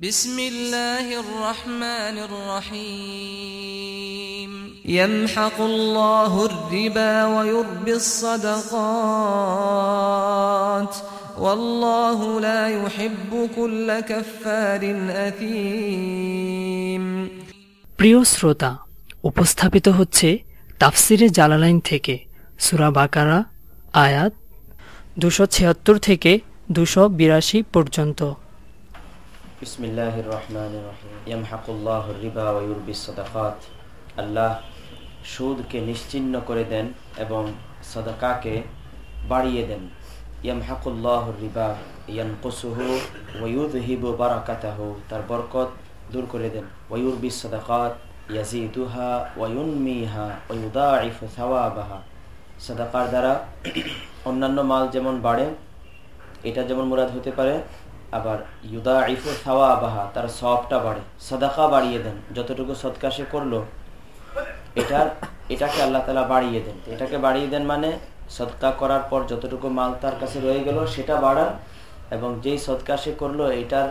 بسم الله الرحمن الرحيم يمحق الله الربا ويربي الصدقات والله لا يحب كل كفار أثيم প্রিয় শ্রোতা উপস্থাপিত হচ্ছে তাফসিরে জালালাইন থেকে সুরা বাকারা আয়াত দুশো ছিয়াত্তর থেকে দুশো বিরাশি পর্যন্ত বিসমিল্লাহির রহমানির রহিম ইয়ামহাকুল্লাহুর রিবা ওয়া ইউরবিস সাদাকাত। আল্লাহ সুদকে নিশ্চিহ্ন করে দেন এবং সাদাকাকে বাড়িয়ে দেন। ইয়ামহাকুল্লাহুর রিবা ইয়ানকুসুহু ওয়া ইউযহিবু বারাকাতাহু, তার বরকত দূর করে দেন। ওয়া ইউরবিস সাদাকাত ইয়াজিদুহা ওয়া ইউনমিহা ওয়া ইউদাইফু সাওয়াবাহা। সদাকার দ্বারা অন্যান্য মাল যেমন বাড়ে, এটা যেমন মুরাদ হতে পারে আবার ইউদা ইফু থাওয়া আবাহা তার সবটা বাড়ে। সদাকা বাড়িয়ে দেন, যতটুকু সদকা সে করল, এটার, এটাকে আল্লাহ তালা বাড়িয়ে দেন। এটাকে বাড়িয়ে দেন মানে সদকা করার পর যতটুকু মাল তার কাছে রয়ে গেল, সেটা বাড়ান এবং যেই সদকা সে করল, এটার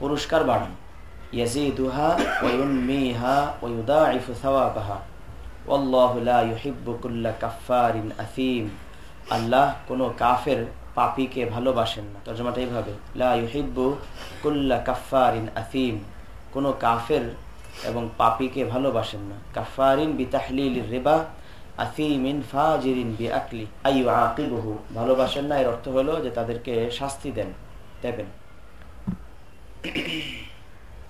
পুরস্কার বাড়ান। ইয়াজি দুহা ওয়ুন মিহা ওয়ুদা ইফু থাওয়া আবাহা কাফারিন আসিম আল্লাহ কোনো কাফের পাপিকে ভালোবাসেন না। তর্জমাটা এইভাবে, লা ইউহিব্বু কুল্লা কাফারিন আফিম কোনো কাফের এবং পাপিকে ভালোবাসেন না। কাফারিন বি তাহলিল রেবা আফিমিন ফাজিরিন বি আকলি আইউ আকিবহু ভালোবাসেন না এর অর্থ হলো যে তাদেরকে শাস্তি দেন, দেবেন।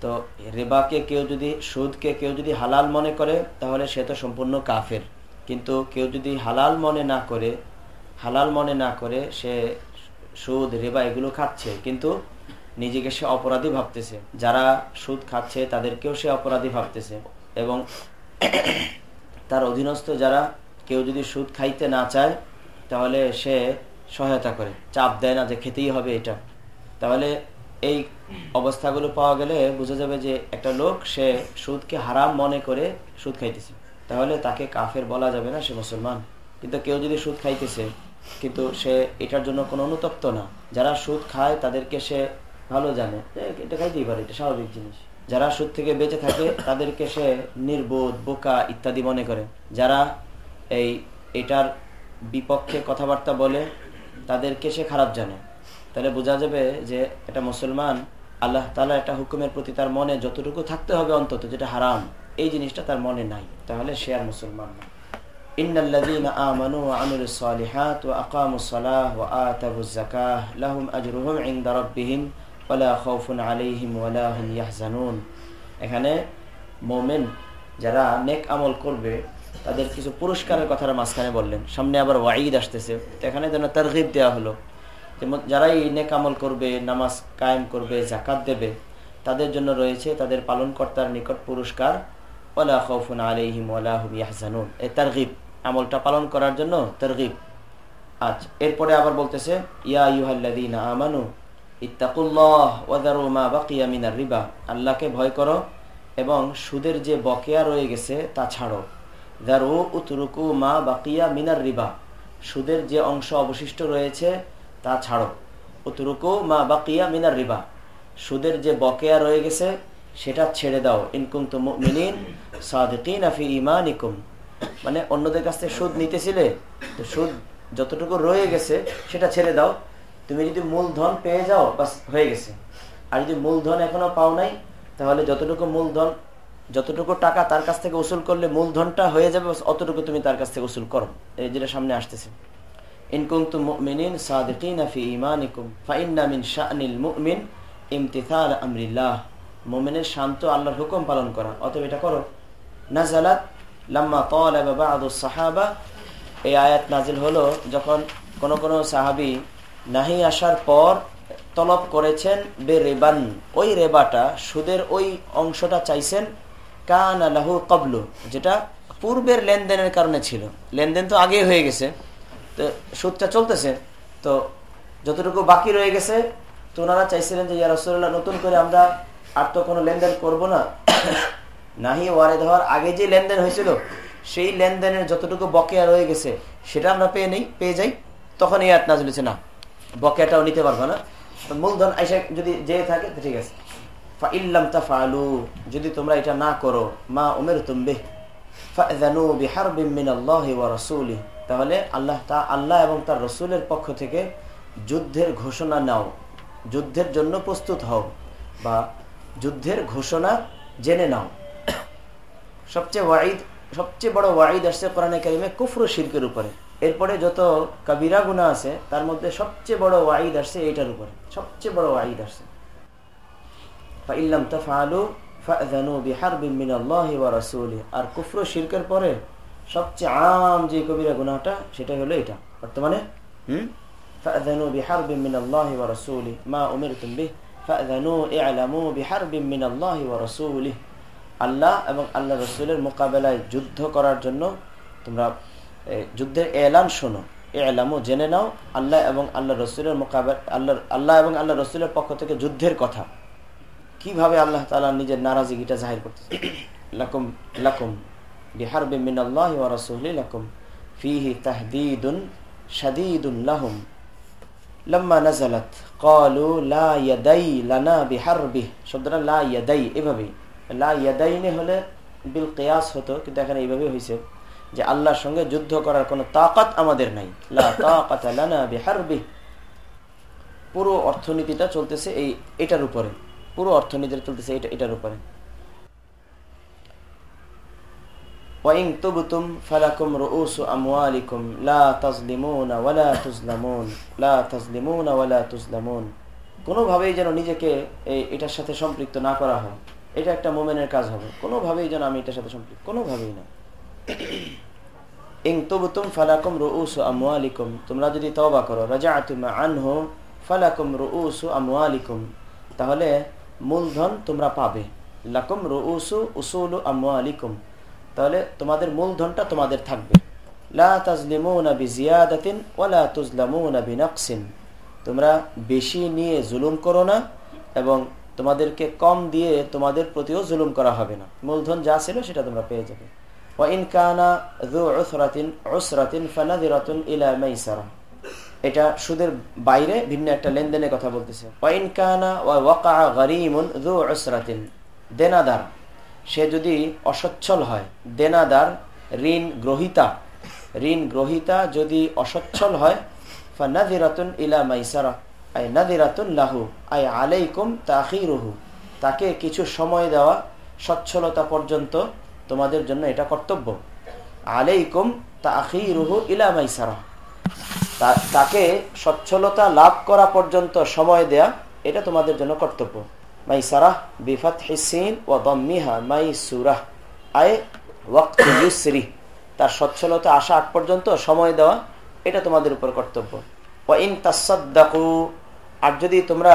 তো রেবাকে কেউ যদি, সুদকে কেউ যদি হালাল মনে করে, তাহলে সে তো সম্পূর্ণ কাফের। কিন্তু কেউ যদি হালাল মনে না করে হালাল মনে না করে সে সুদ, রেবা এগুলো খাচ্ছে, কিন্তু নিজেকে সে অপরাধী ভাবতেছে। যারা সুদ খাচ্ছে, তাদেরকেও সে অপরাধী ভাবতেছে। এবং তার অধীনস্থ যারা কেউ যদি সুদ খাইতে না চায়, তাহলে সে সহায়তা করে। চাপ দেয় না যে খেতেই হবে এটা। তাহলে এই অবস্থাগুলো পাওয়া গেলে বোঝা যাবে যে একটা লোক, সে সুদকে হারাম মনে করে সুদ খাইতেছে। তাহলে তাকে কাফের বলা যাবে না, সে মুসলমান। কিন্তু কেউ যদি সুদ খাইতেছে কিন্তু সে এটার জন্য কোনো অনুতপ্ত না। যারা সুদ খায়, তাদেরকে সে ভালো জানে। এটা খাইতেই পারে, এটা স্বাভাবিক জিনিস। যারা সুদ থেকে বেঁচে থাকে, তাদেরকে সে নির্বোধ, বোকা ইত্যাদি মনে করে। যারা এই এটার বিপক্ষে কথাবার্তা বলে, তাদেরকে সে খারাপ জানে। তাহলে বোঝা যাবে যে এটা মুসলমান, আল্লাহ তালা একটা হুকুমের প্রতি তার মনে যতটুকু থাকতে হবে অন্তত, যেটা হারাম, এই জিনিসটা তার মনে নাই। তাহলে সে আর মুসলমান না। إن الذين آمنوا وعملوا الصالحات وأقاموا الصلاة وآتوا الزكاة لهم أجرهم عند ربهم ولا خوف عليهم ولا هم يحزنون এখানে মোমেন যারা নেক আমল করবে তাদের কিছু পুরস্কারের কথাটা মাঝখানে বললেন সামনে আবার ওয়াইদ আসতেছে এখানে যেন তারগিব দেওয়া হলো যারা এই নেক আমল করবে নামাজ কায়েম করবে জাকাত দেবে তাদের জন্য রয়েছে তাদের পালনকর্তার নিকট পুরস্কার ওলা খৌফুন আলহিম ওলাহুম ইয়াহজানুন এ তারগিব আমলটা পালন করার জন্য তরগিব। আচ্ছা এরপরে আবার বলতেছে, ইয়া ইউহাল্লাদিনা আমানু ইত্তাকুল্লাহ ওয়াদারু মা বাকিয়া মিনার রিবা। আল্লাহকে ভয় করো এবং সুদের যে বকেয়া রয়ে গেছে তা ছাড়ো। দারু উতরুকু মা বাকিয়া মিনার রিবা। সুদের যে অংশ অবশিষ্ট রয়েছে তা ছাড়ো। উতরুকু মা বাকিয়া মিনার রিবা। সুদের যে বকেয়া রয়ে গেছে সেটা ছেড়ে দাও। ইনকুম তো মিনিন সাদিকিন আফি ইমানিকুম মানে অন্যদের কাছ থেকে সুদ নিতেছিলে, তো সুদ যতটুকু রয়ে গেছে সেটা ছেড়ে দাও। তুমি যদি মূলধন পেয়ে যাও, বাস হয়ে গেছে। আর যদি মূলধন এখনও পাও নাই, তাহলে যতটুকু মূলধন, যতটুকু টাকা তার কাছ থেকে উসুল করলে মূলধনটা হয়ে যাবে অতটুকু তুমি তার কাছ থেকে উসুল করো। এই যেটা সামনে আসতেছে। ইনকুম তু মুমিনিন সাদিকিন ফি ঈমানিকুম ফাইন্না শানিল মুমিন ইমতিসাল আমরিল্লাহ। মুমিনের শান্ত আল্লাহর হুকুম পালন করা। অতএব এটা করো। নাজালাত লাম্মা তলাবা বাদু সাহাবা। এই আয়াত নাজিল হলো যখন কোন কোন সাহাবি নাহি আসার পর তলব করেছেন বে রেবান ওই রেবাটা, সুদের ওই অংশটা চাইছেন, কান আলাহু কবলু, যেটা পূর্বের লেনদেনের কারণে ছিল। লেনদেন তো আগে হয়ে গেছে। তো সুদটা চলতেছে। তো যতটুকু বাকি রয়ে গেছে, তো ওনারা চাইছিলেন যে, ইয়া রসুল্লাহ নতুন করে আমরা আর তো কোনো লেনদেন করব না। নাহি ওয়ারেদ হওয়ার আগে যে লেনদেন হয়েছিল, সেই লেনদেনের যতটুকু বকেয়া রয়ে গেছে, সেটা আমরা পেয়ে নেই, পেয়ে যাই, তখন এই আট না চলেছে না। বকেয়াটাও নিতে পারব না। মূলধন আইসা যদি যে থাকে ঠিক আছে। ফাইল্লাম তাফআলু যদি তোমরা এটা না করো, মা ওয়া রাসূলিহি। তাহলে আল্লাহ তা, আল্লাহ এবং তার রসুলের পক্ষ থেকে যুদ্ধের ঘোষণা নাও। যুদ্ধের জন্য প্রস্তুত হও বা যুদ্ধের ঘোষণা জেনে নাও। সবচেয়ে সবচেয়ে বড় ওয়াইদ আসছে কোরআনে কারিমে কুফর শিরকের উপরে। এরপরে যত কাবিরা গুণা আছে, তার মধ্যে সবচেয়ে বড় ওয়াইদ আসছে এটার উপরে। সবচেয়ে বড় ওয়াইদ আসছে। আল্লাহ আর কুফর শিরকের পরে সবচেয়ে আম যে কবিরা গুনাহটা সেটাই হলো এটা। বর্তমানে, হুম? ফাজানু বিহার মা বিহার আল্লাহ এবং আল্লাহ রসুলের মোকাবেলায় যুদ্ধ করার জন্য তোমরা যুদ্ধের এলান শোনো। এ এলামও জেনে নাও, আল্লাহ এবং আল্লাহ রসুলের মোকাবেলা আল্লাহ আল্লাহ এবং আল্লাহ রসুলের পক্ষ থেকে যুদ্ধের কথা। কীভাবে আল্লাহ তালা নিজের নারাজিগিটা জাহির করতেছে? লাকুম লাকুম বিহারবে মিনাল্লাহ ওয়া রাসূলি লাকুম, ফিহি তাহদিদুন শাদীদুন লাহুম। লাম্মা নাযালাত, ক্বালু লা ইয়াদাই লানা বিহারবি শব্দটা লা ইয়াদাই, এভাবেই। লা ইয়াদাইনে হলে বিল কিয়াস হতো, কিন্তু এখানে এইভাবে হয়েছে যে আল্লাহর সঙ্গে যুদ্ধ করার কোনো তাকাত আমাদের নাই। পুরো অর্থনীতিটা চলতেছে এই, এটার উপরে। পুরো অর্থনীতিটা চলতেছে এটা, এটার উপরে। কোনোভাবেই যেন নিজেকে এটার সাথে সম্পৃক্ত না করা হয়। এটা একটা মোমেনের কাজ হবে। কোনোভাবেই যেন আমি এটার সাথে সম্পৃক্ত, কোনোভাবেই না। ইং তুবতুম ফালাকুম রুউসু আমওয়ালিকুম। তোমরা যদি তওবা করো রাজাআতুম আনহু, ফালাকুম রুউসু আমওয়ালিকুম। তাহলে মূলধন তোমরা পাবে। লাকুম রুউসু উসুলু আমওয়ালিকুম। তাহলে তোমাদের মূলধনটা তোমাদের থাকবে। লা তাজলিমুনা বিজিয়াদাতিন ওয়ালা তুজলামুনা বিনাকসিন। তোমরা বেশি নিয়ে জুলুম করো না এবং তোমাদেরকে কম দিয়ে তোমাদের প্রতিও জুলুম করা হবে না। মূলধন যা ছিল সেটা তোমরা পেয়ে যাবে। এটা সুদের বাইরে ভিন্ন একটা লেনদেনের কথা বলতেছে। কানা ওয়া ওয়াকা দেনাদার। সে যদি অসচ্ছল হয়, দেনাদার, ঋণ গ্রহিতা ঋণ গ্রহিতা যদি অসচ্ছল হয় ফানাদিরাতুন ইলা মাইসারা। আই তাকে কিছু সময় দেওয়া সচ্ছলতা পর্যন্ত তোমাদের জন্য এটা কর্তব্য। আলাইকুম তাখিরুহু ইলা মাইসারা। তাকে সচ্ছলতা লাভ করা পর্যন্ত সময় দেয়া, এটা তোমাদের জন্য কর্তব্য। মাইসারাহ বিফাত হিসিন ও দম্মিহা মাই সুরাহ আয় ওয়াক্ত তার সচ্ছলতা আসা আগ পর্যন্ত সময় দেওয়া, এটা তোমাদের উপর কর্তব্য। ও ইন তাসাদ্দাকু, আর যদি তোমরা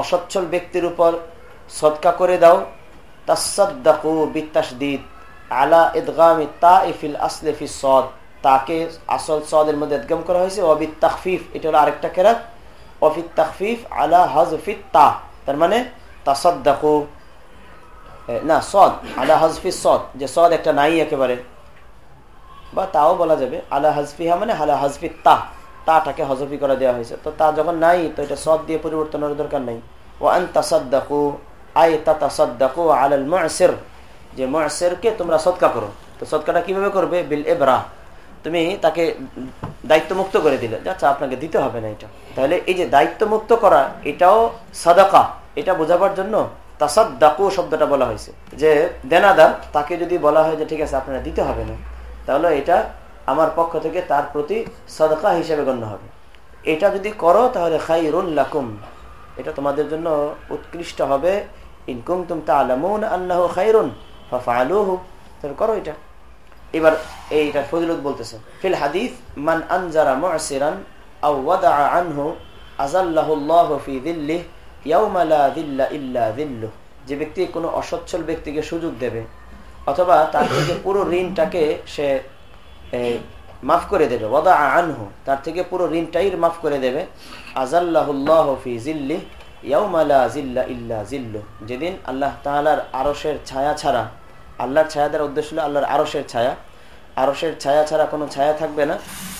অসচ্ছল ব্যক্তির উপর সদকা করে দাও, তাসাদ্দাকু বিত্তাসদিদ আলা ইদগামি তা ইফিল আসলে ফি সদ, তাকে আসল সদের মধ্যে ইদগাম করা হয়েছে অবিত তাকফিফ এটা হলো আরেকটা কেরাত অফিত তাকফিফ আলা হাজফিত তা, তার মানে তাসাদ্দাকু না, সদ, আলা হাজফি সদ, যে সদ একটা নাই একেবারে, বা তাও বলা যাবে, আলা হাজফিহা মানে আলা হাজফি তা তাটাকে হজফি করে দেওয়া হয়েছে। তো তা যখন নাই, তো এটা সদ দিয়ে পরিবর্তনের দরকার নাই। ও আন তাসাদ্দাকু, আই তা তাসাদ্দাকু আলাল মুআসির যে মুআসিরকে তোমরা সদকা করো। তো সদকাটা কীভাবে করবে? বিল এবরা তুমি তাকে দায়িত্ব মুক্ত করে দিলে। আচ্ছা আপনাকে দিতে হবে না এটা। তাহলে এই যে দায়িত্ব মুক্ত করা, এটাও সাদাকা। এটা বোঝাবার জন্য তাসাদ্দাকু শব্দটা বলা হয়েছে। যে দেনাদার, তাকে যদি বলা হয় যে, ঠিক আছে, আপনারা দিতে হবে না। তাহলে এটা আমার পক্ষ থেকে তার প্রতি সদকা হিসেবে গণ্য হবে। এটা যদি করো, তাহলে খাইরুল্লাকুম এটা তোমাদের জন্য উৎকৃষ্ট হবে। ইনকুম তুম তা আলামুন আল্লাহ খাইরুন তাহলে করো এটা। এবার এইটার ফজিলত বলতেছে, ফিল হাদিস, মান আনজারা মুআসিরান আও ওয়াদা আনহু আযাল্লাহুল্লাহু ফি দিল্লিহ ইয়াউমা লা দিল্লা ইল্লা দিল্লুহ যে ব্যক্তি কোনো অসচ্ছল ব্যক্তিকে সুযোগ দেবে, অথবা তার থেকে পুরো ঋণটাকে সে মাফ করে দেবে। ওয়াদা আনহু, তার থেকে পুরো ঋণটাই মাফ করে দেবে। জিল্লি জিল্লা জিল্লু যেদিন আল্লাহ তাআলার আরশের ছায়া ছাড়া, আল্লাহর ছায়া দ্বারা উদ্দেশ্য হলো আল্লাহর আরসের ছায়া। আরসের ছায়া ছাড়া কোনো ছায়া থাকবে না।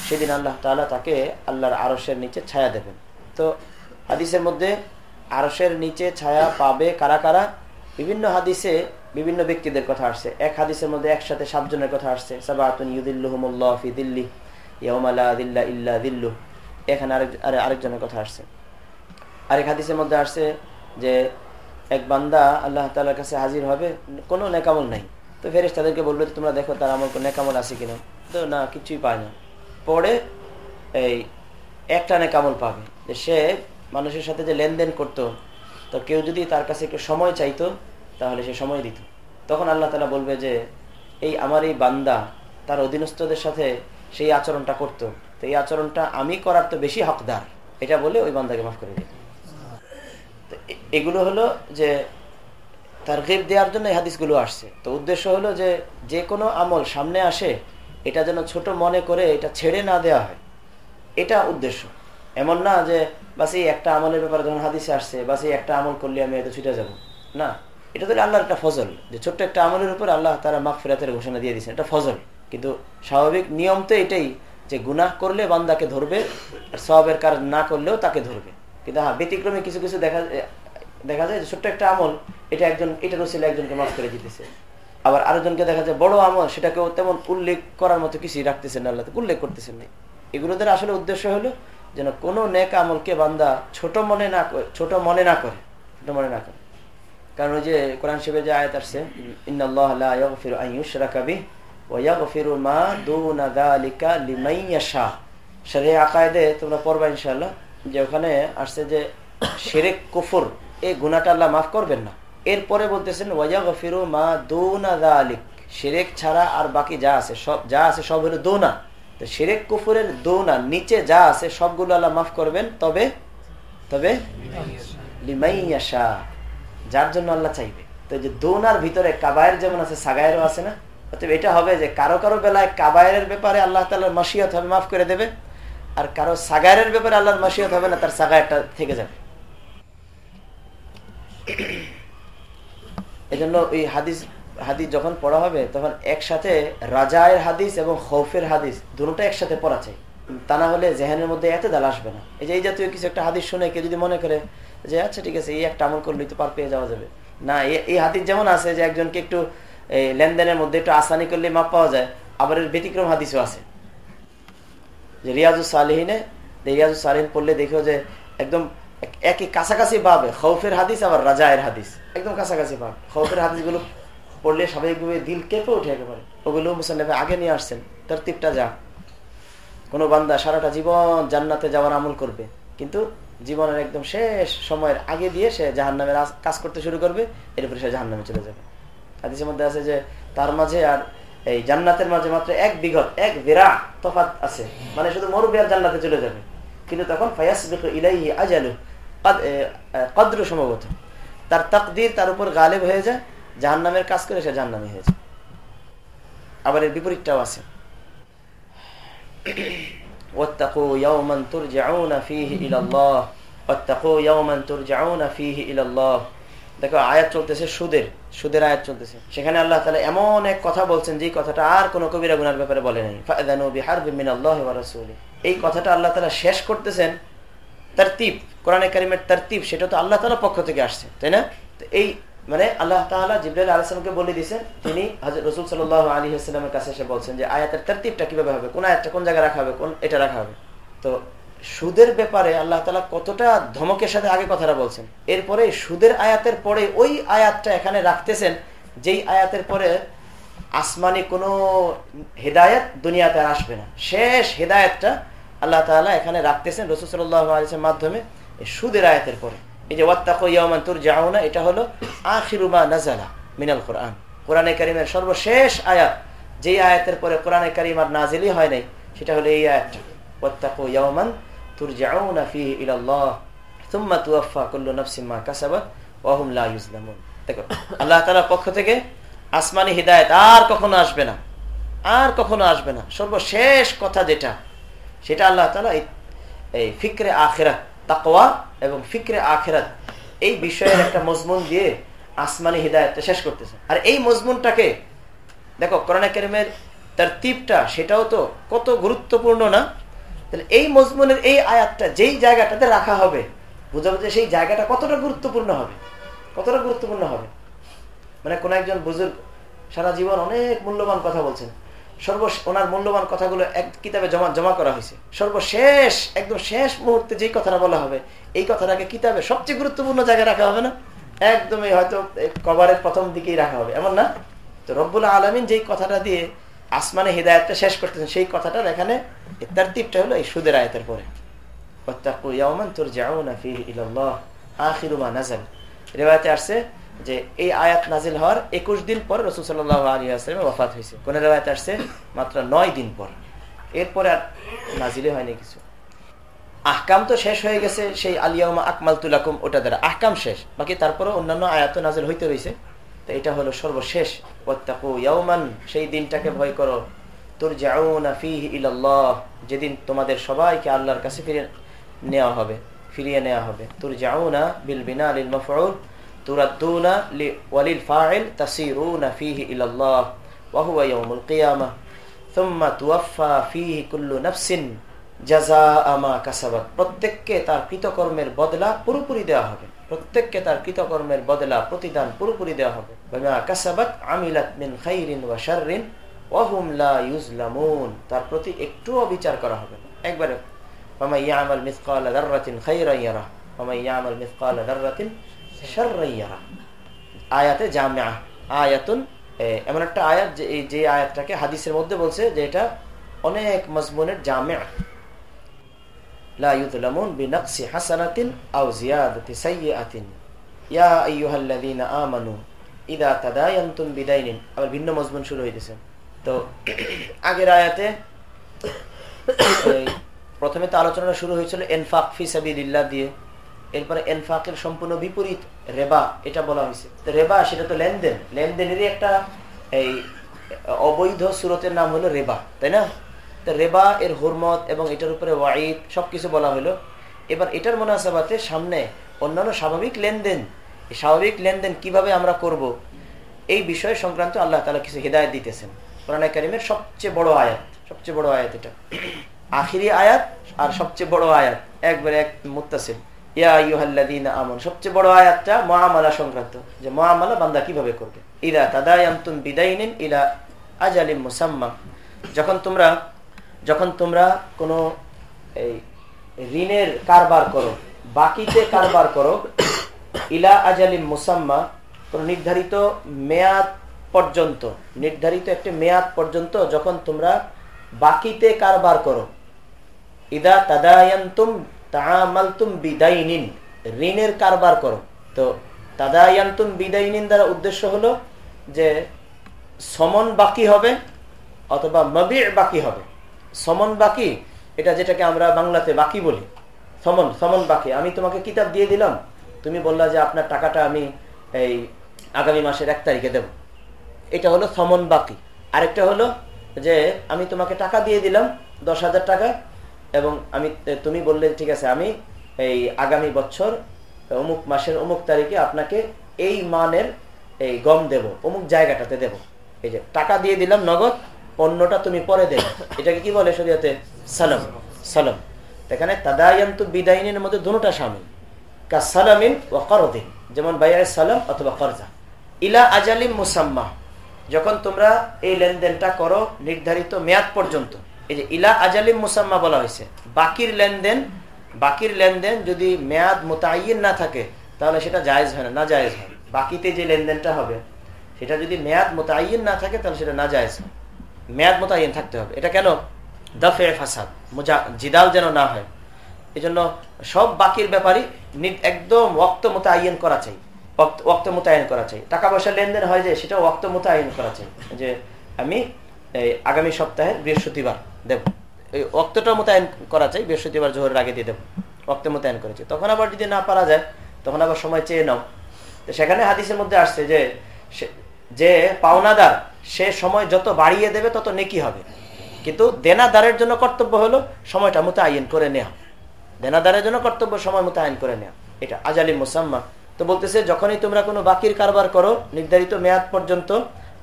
সেদিন আল্লাহ তালা তাকে আল্লাহর আরসের নিচে ছায়া দেবেন। তো হাদিসের মধ্যে আরসের নিচে ছায়া পাবে কারা কারা? বিভিন্ন হাদিসে বিভিন্ন ব্যক্তিদের কথা আসছে। এক হাদিসের মধ্যে একসাথে সাতজনের কথা আসছে। সাবাতুন দিল্লি ইয়মালা ইল্লা দিল্লু এখানে আরেক আরেকজনের কথা আসছে। আরেক হাদিসের মধ্যে আসছে যে এক বান্দা আল্লাহ তালার কাছে হাজির হবে, কোনো নেকামল নাই। তো ফেরেস তাদেরকে বলল তোমরা দেখো তার আমার নেকামল আছে কিনা? তো না, কিছুই পায় না। পরে এই একটা নেকামল পাবে। যে সে মানুষের সাথে যে লেনদেন করতো, তো কেউ যদি তার কাছে একটু সময় চাইতো তাহলে সে সময় দিত। তখন আল্লাহ তালা বলবে যে, এই আমার এই বান্দা, তার অধীনস্থদের সাথে সেই আচরণটা করত। তো এই আচরণটা আমি করার তো বেশি হকদার। এটা বলে ওই বান্দাকে মাফ করে দিত এগুলো হলো যে তার গেপ দেওয়ার জন্য এই হাদিসগুলো আসছে। তো উদ্দেশ্য হলো যে যে কোনো আমল সামনে আসে, এটা যেন ছোট মনে করে এটা ছেড়ে না দেওয়া হয়। এটা উদ্দেশ্য। এমন না যে, বাস এই একটা আমলের ব্যাপারে যখন হাদিসে আসছে, বাস এই একটা আমল করলে আমি হয়তো ছুটে যাব। না। এটা তো আল্লাহর একটা ফজল। যে ছোট্ট একটা আমলের উপর আল্লাহ তারা মাখ ফেরাতের ঘোষণা দিয়ে দিয়েছেন। এটা ফজল। কিন্তু স্বাভাবিক নিয়ম তো এটাই যে গুনাহ করলে বান্দাকে ধরবে আর সবের কাজ না করলেও তাকে ধরবে। কিন্তু হ্যাঁ ব্যতিক্রমে কিছু কিছু দেখা দেখা যায় যে ছোট্ট একটা আমল, এটা একজন, এটা রসিল একজনকে মাফ করে দিতেছে। আবার আরেকজনকে দেখা যায় বড় আমল, সেটাকেও তেমন উল্লেখ করার মতো কিছুই রাখতেছেন না আল্লাহ উল্লেখ করতেছেন না এগুলোদের আসলে উদ্দেশ্য হলো যেন কোনো নেক আমলকে বান্দা ছোট মনে না ছোট মনে না করে। ছোট মনে না করে। কারণ ওই যে কোরআন শিবের যে আয়াত আসছে আকায়দে তোমরা পড়বা ইনশাল্লাহ যে ওখানে আসছে যে এই আল্লাহ মাফ করবেন না। এরপরে বলতেছেন গফিরু মা ছাড়া আর বাকি যা আছে, সব যা আছে সব হলো দৌনা। তো কুফুরের দৌনা, নিচে যা আছে সবগুলো আল্লাহ মাফ করবেন। তবে তবে লিমাইয়াশা যার জন্য আল্লাহ চাইবে। তো যে দৌনার ভিতরে কাবায়ের যেমন আছে, সাগায়েরও আছে না? অতএব এটা হবে যে কারও কারও বেলায় কাবায়ের ব্যাপারে আল্লাহ তালার মাসিয়ত হবে, মাফ করে দেবে। আর কারও সাগায়ের ব্যাপারে আল্লাহর মাসিয়ত হবে না, তার সাগায়েরটা থেকে যাবে। এজন্য ওই হাদিস হাদিস যখন পড়া হবে, তখন একসাথে রাজায়ের হাদিস এবং খৌফের হাদিস দুটো একসাথে পড়া চাই। তা না হলে জেহানের মধ্যে এত দাল আসবে না। এই যে এই জাতীয় কিছু একটা হাদিস শুনে কেউ যদি মনে করে যে আচ্ছা ঠিক আছে, এই একটা আমল করলেই তো পার পেয়ে যাওয়া যাবে। না এই হাদিস যেমন আছে যে একজনকে একটু লেনদেনের মধ্যে একটু আসানি করলে মাপ পাওয়া যায়, আবার এর ব্যতিক্রম হাদিসও আছে। যে রিয়াজুস সালেহিনে রিয়াজুস সালেহিন পড়লে দেখো যে একদম একই কাছাকাছি পাবে খৌফের হাদিস, আবার রাজায়ের হাদিস। একদম কাছাকাছি পাবে খৌফের হাদিসগুলো পড়লে স্বাভাবিকভাবে দিল কেঁপে উঠে একেবারে। ওগুলো মুসান্নফে আগে নিয়ে আসছেন তার তিপটা যা। কোনো বান্দা সারাটা জীবন জান্নাতে যাওয়ার আমল করবে, কিন্তু জীবনের একদম শেষ সময়ের আগে দিয়ে সে জাহান নামের কাজ করতে শুরু করবে, এরপরে সে জাহান নামে চলে যাবে। হাদিসের মধ্যে আছে যে, তার মাঝে আর এই জান্নাতের মাঝে মাত্র এক বিঘত, এক বিরা তফাত আছে। মানে শুধু মরুবি আর জান্নাতে চলে যাবে। কিন্তু তখন ফায়াস ইলাইহি আজালু কদ্র সম্ভবত তার তকদির তার উপর গালেব হয়ে যায় জাহান নামের কাজ করে সে জাহান্নামি হয়ে যায়। আবার এর বিপরীতটাও আছে। واتقوا يوما ترجعون فيه الى الله واتقوا يوما ترجعون فيه الى الله দেখো আয়াত চলতেছে সুদের সুদের আয়াত চলতেছে সেখানে আল্লাহ তালা এমন এক কথা বলছেন যে কথাটা আর কোন কবিরা গুনার ব্যাপারে বলে নাই এই কথাটা আল্লাহ তালা শেষ করতেছেন তার তিপ কোরআনে কারিমের তার তিপ সেটা তো আল্লাহ তালা পক্ষ থেকে আসছে তাই না এই মানে আল্লাহ তালা জিব্রাইল আলাইসলামকে বলে দিয়েছেন, তিনি রসুল সাল আলী কাছে এসে বলছেন যে আয়াতের তারতিবটা কীভাবে হবে? কোন আয়াতটা কোন জায়গায় রাখা হবে? কোন এটা রাখা হবে? তো সুদের ব্যাপারে আল্লাহ তালা কতটা ধমকের সাথে আগে কথাটা বলছেন। এরপরে সুদের আয়াতের পরে ওই আয়াতটা এখানে রাখতেছেন, যেই আয়াতের পরে আসমানি কোনো হেদায়ত দুনিয়াতে আসবে না। শেষ হেদায়তটা আল্লাহ তালা এখানে রাখতেছেন রসুল সাল্লাহ আলিসের মাধ্যমে সুদের আয়াতের পরে। এই যে ওয়াত্তাকুয়ামান তুর যাওনা এটা হলো আখিরুমা মিনাল সর্বশেষ আয়াত, যেই আয়াতের পরে কোরআনে কারিম আর নাজিলই হয় নাই, সেটা হলো এই আয়াতটা। ওয়াত্তাকু ইলাল্লাহ কুল্লু কাসাবাত লা ইউজলামুন দেখো, আল্লাহ তাআলার পক্ষ থেকে আসমানি হিদায়াত আর কখনো আসবে না, আর কখনো আসবে না। সর্বশেষ কথা যেটা, সেটা আল্লাহ তাআলা এই ফিকরে আখিরাত তাকওয়া এবং ফিকরে আখেরাত। এই বিষয়ের একটা মজমুন দিয়ে আসমানি হৃদায়তটা শেষ করতেছে। আর এই মজমুনটাকে, দেখো করোনা কেরিমের তার তীপটা সেটাও তো কত গুরুত্বপূর্ণ না? তাহলে এই মজমুনের এই আয়াতটা যেই জায়গাটাতে রাখা হবে বুঝাবো যে সেই জায়গাটা কতটা গুরুত্বপূর্ণ হবে। কতটা গুরুত্বপূর্ণ হবে? মানে কোন একজন বুজুর্গ সারা জীবন অনেক মূল্যবান কথা বলছেন। সর্ব ওনার মূল্যবান কথাগুলো এক কিতাবে জমা জমা করা হয়েছে। সর্বশেষ, একদম শেষ মুহূর্তে যেই কথাটা বলা হবে, এই কথাটাকে কিতাবে সবচেয়ে গুরুত্বপূর্ণ জায়গায় রাখা হবে না? একদমই হয়তো কভারের প্রথম দিকেই রাখা হবে। এমন না? তো রব্বুল আলমিন যেই কথাটা দিয়ে আসমানে হৃদায়তটা শেষ করতেছেন, সেই কথাটার এখানে তার তীরটা হলো এই সুদের আয়তের পরে। রেওয়ায়তে আসছে যে এই আয়াত নাজিল হওয়ার একুশ দিন পর রসুল সাল্লাহ আলী আসলামে ওফাত হয়েছে। কোন রেওয়ায়তে আসছে মাত্র নয় দিন পর। এরপরে আর নাজিলে হয়নি কিছু। আহকাম তো শেষ হয়ে গেছে, সেই আলিয়ামা আকমাল তুলাকুম ওটা দ্বারা। আহকাম শেষ, বাকি তারপরে অন্যান্য আয়াত নাজিল হইতে রয়েছে তো এটা হলো সর্বশেষ। ইয়াউমান, সেই দিনটাকে ভয় করো। তোর ইলাল্লাহ, যেদিন তোমাদের সবাইকে আল্লাহর কাছে ফিরে নেওয়া হবে, ফিরিয়ে নেওয়া হবে। তোর যাউনা বিল বিনা আলিল মফউল। তুরাদ্দুনা ওয়ালিল ফাইল তাসিরুনা ফিহি ইলাল্লাহ ওয়া হুয়া ইয়াউমুল কিয়ামাহ সুম্মা তুওয়াফা ফিহি কুল্লু নাফসিন জাজা আমা কাসাবাত প্রত্যেককে তার কৃতকর্মের বদলা পুরোপুরি দেওয়া হবে। প্রত্যেককে তার কৃতকর্মের বদলা প্রতিদান পুরোপুরি দেওয়া হবে। কাসাবাত আমিলাত মিন খাইরিন ওয়া শাররিন ওয়াহুম লা ইউজলামুন। তার প্রতি একটুও বিচার করা হবে না। একবারে ফামাইয়া আমাল মিসকাল দাররাতিন খাইরান ইয়ারা ফামাইয়া আমাল মিসকাল দাররাতিন আয়াতে জামা আয়াতুন এমন একটা আয়াত যে এই যে আয়াতটাকে হাদিসের মধ্যে বলছে যে এটা অনেক মজমুনের জামা। ভিন্ন শুরু তো আগের আয়াতে প্রথমে আলোচনা শুরু হয়েছিল এনফাক ফি দিয়ে। এরপরে এনফাকের সম্পূর্ণ বিপরীত, রেবা, এটা বলা হয়েছে। রেবা, সেটা তো লেনদেন। লেনদেনেরই একটা এই অবৈধ সুরতের নাম হলো রেবা, তাই না? তো রেবা, এর হুরমত এবং এটার উপরে ওয়াইদ সবকিছু বলা হলো। এবার এটার মোনাসাবাতে সামনে অন্যান্য স্বাভাবিক লেনদেন। স্বাভাবিক লেনদেন কীভাবে আমরা করব? এই বিষয় সংক্রান্ত আল্লাহ তালা কিছু হৃদায়ত দিতেছেন। কোরআন কারিমের সবচেয়ে বড় আয়াত, সবচেয়ে বড় আয়াত এটা। আখিরি আয়াত আর সবচেয়ে বড় আয়াত। একবারে এক ইউহাল্লাদিন আমন। সবচেয়ে বড় আয়াতটা মহামালা সংক্রান্ত, যে মহামালা বান্দা কীভাবে করবে? ইরা তাদায়ান্তুম বিদাইনিন ইলা আজালিম মুসাম্মা। যখন তোমরা যখন তোমরা কোনো এই ঋণের কারবার করো, বাকিতে কারবার করো, ইলা আজালিম মুসাম্মা, কোন নির্ধারিত মেয়াদ পর্যন্ত, নির্ধারিত একটি মেয়াদ পর্যন্ত যখন তোমরা বাকিতে কারবার করো, ইদা তাদায়ান্তুম ঋণের কারবার করো। তো তাদায়ান্তুম বিদাইনিন দ্বারা উদ্দেশ্য হলো যে সমন বাকি হবে অথবা মবির বাকি হবে। সমন বাকি, এটা যেটাকে আমরা বাংলাতে বাকি বলি। সমন সমন বাকি। আমি তোমাকে কিতাব দিয়ে দিলাম, তুমি বললা যে আপনার টাকাটা আমি এই আগামী মাসের এক তারিখে দেব। এটা হলো সমন বাকি। আরেকটা হলো যে আমি তোমাকে টাকা দিয়ে দিলাম দশ হাজার টাকা এবং আমি তুমি বললে, ঠিক আছে, আমি এই আগামী বছর, অমুক মাসের অমুক তারিখে আপনাকে এই মানের এই গম দেব, অমুক জায়গাটাতে দেব। এই যে, টাকা দিয়ে দিলাম নগদ, পণ্যটা তুমি পরে দেবে। এটাকে কি বলে শরীয়তে? সালাম সালাম। এখানে তাদায়ন্ত বিদায়নের মধ্যে দুটা সামিল। কা সালামিন ও করদিন, যেমন বাইরে সালাম অথবা করজা। ইলা আজালিম মুসাম্মা, যখন তোমরা এই লেনদেনটা করো নির্ধারিত মেয়াদ পর্যন্ত। এই যে ইলা আজালিম মুসাম্মা বলা হয়েছে। বাকির লেনদেন বাকির লেনদেন যদি মেয়াদ মোতায়ন না থাকে, তাহলে সেটা জায়েজ হয় না না জায়েজ হয়। বাকিতে যে লেনদেনটা হবে, সেটা যদি মেয়াদ মোতায়ন না থাকে, তাহলে সেটা না জায়েজ হয়। মেয়াদ মোতায়েন থাকতে হবে। এটা কেন? দফে ফাসাদ জিদাল যেন না হয়। এই জন্য সব বাকির ব্যাপারই একদম ওক্ত মোতায়েন করা চাই। ওক্ত মোতায়েন করা চাই। টাকা পয়সা লেনদেন হয় যে সেটা ওক্ত মোতায়েন করা চাই। যে আমি আগামী সপ্তাহে বৃহস্পতিবার দেব। এই অক্তটা মোতায়েন করা চাই, বৃহস্পতিবার জোহরের আগে দিয়ে দেবো। অক্ত মোতায়েন করেছি তখন আবার যদি না পারা যায়, তখন আবার সময় চেয়ে নাও। তো সেখানে হাদিসের মধ্যে আসছে যে যে পাওনাদার, সে সময় যত বাড়িয়ে দেবে, তত নেকি হবে। কিন্তু দেনাদারের জন্য কর্তব্য হলো সময়টা মতো আইন করে নেওয়া দেনাদারের জন্য কর্তব্য সময় মতো আইন করে নেওয়া এটা আজালি মুসাম্মা। তো বলতেছে, যখনই তোমরা কোনো বাকির কারবার করো, নির্ধারিত মেয়াদ পর্যন্ত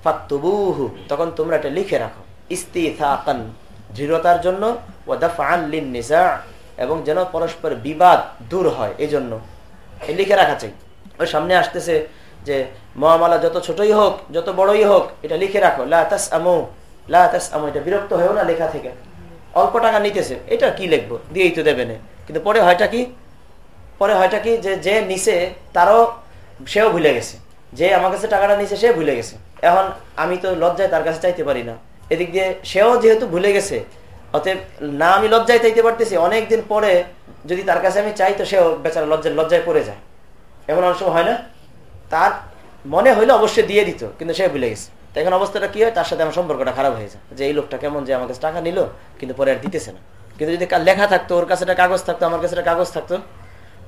ফাক্তবুহু তখন তোমরা এটা লিখে রাখো। ইস্তি দৃঢ়তার জন্য এবং যেন পরস্পর বিবাদ দূর হয় এই জন্য লিখে রাখা চাই। ওই সামনে আসতেছে যে, মহামালা যত ছোটই হোক, যত বড়ই হোক, এটা লিখে রাখো আমো এটা বিরক্ত হয়েও না লেখা থেকে। অল্প টাকা নিতেছে, এটা কি লিখব? দিয়েই তো দেবে না। কিন্তু পরে হয়টা কি? পরে হয়টা কি যে যে নিছে, তারও সেও ভুলে গেছে। যে আমার কাছে টাকাটা নিছে, সে ভুলে গেছে। এখন আমি তো লজ্জায় তার কাছে চাইতে পারি না। এদিক দিয়ে সেও যেহেতু ভুলে গেছে, অতএব না আমি লজ্জায় চাইতে পারতেছি, অনেকদিন পরে যদি তার কাছে আমি চাই তো সেও বেচারা লজ্জায় লজ্জায় পড়ে যায়। এমন অনেক সময় হয় না? তার মনে হইলে অবশ্যই দিয়ে দিত, কিন্তু সে ভুলে গেছে। তো এখন অবস্থাটা কি হয়? তার সাথে আমার সম্পর্কটা খারাপ হয়ে যায়। যে এই লোকটা কেমন যে আমার কাছে টাকা নিল, কিন্তু পরে আর দিতেছে না। কিন্তু যদি লেখা থাকতো, ওর কাছে একটা কাগজ থাকতো, আমার কাছে একটা কাগজ থাকতো,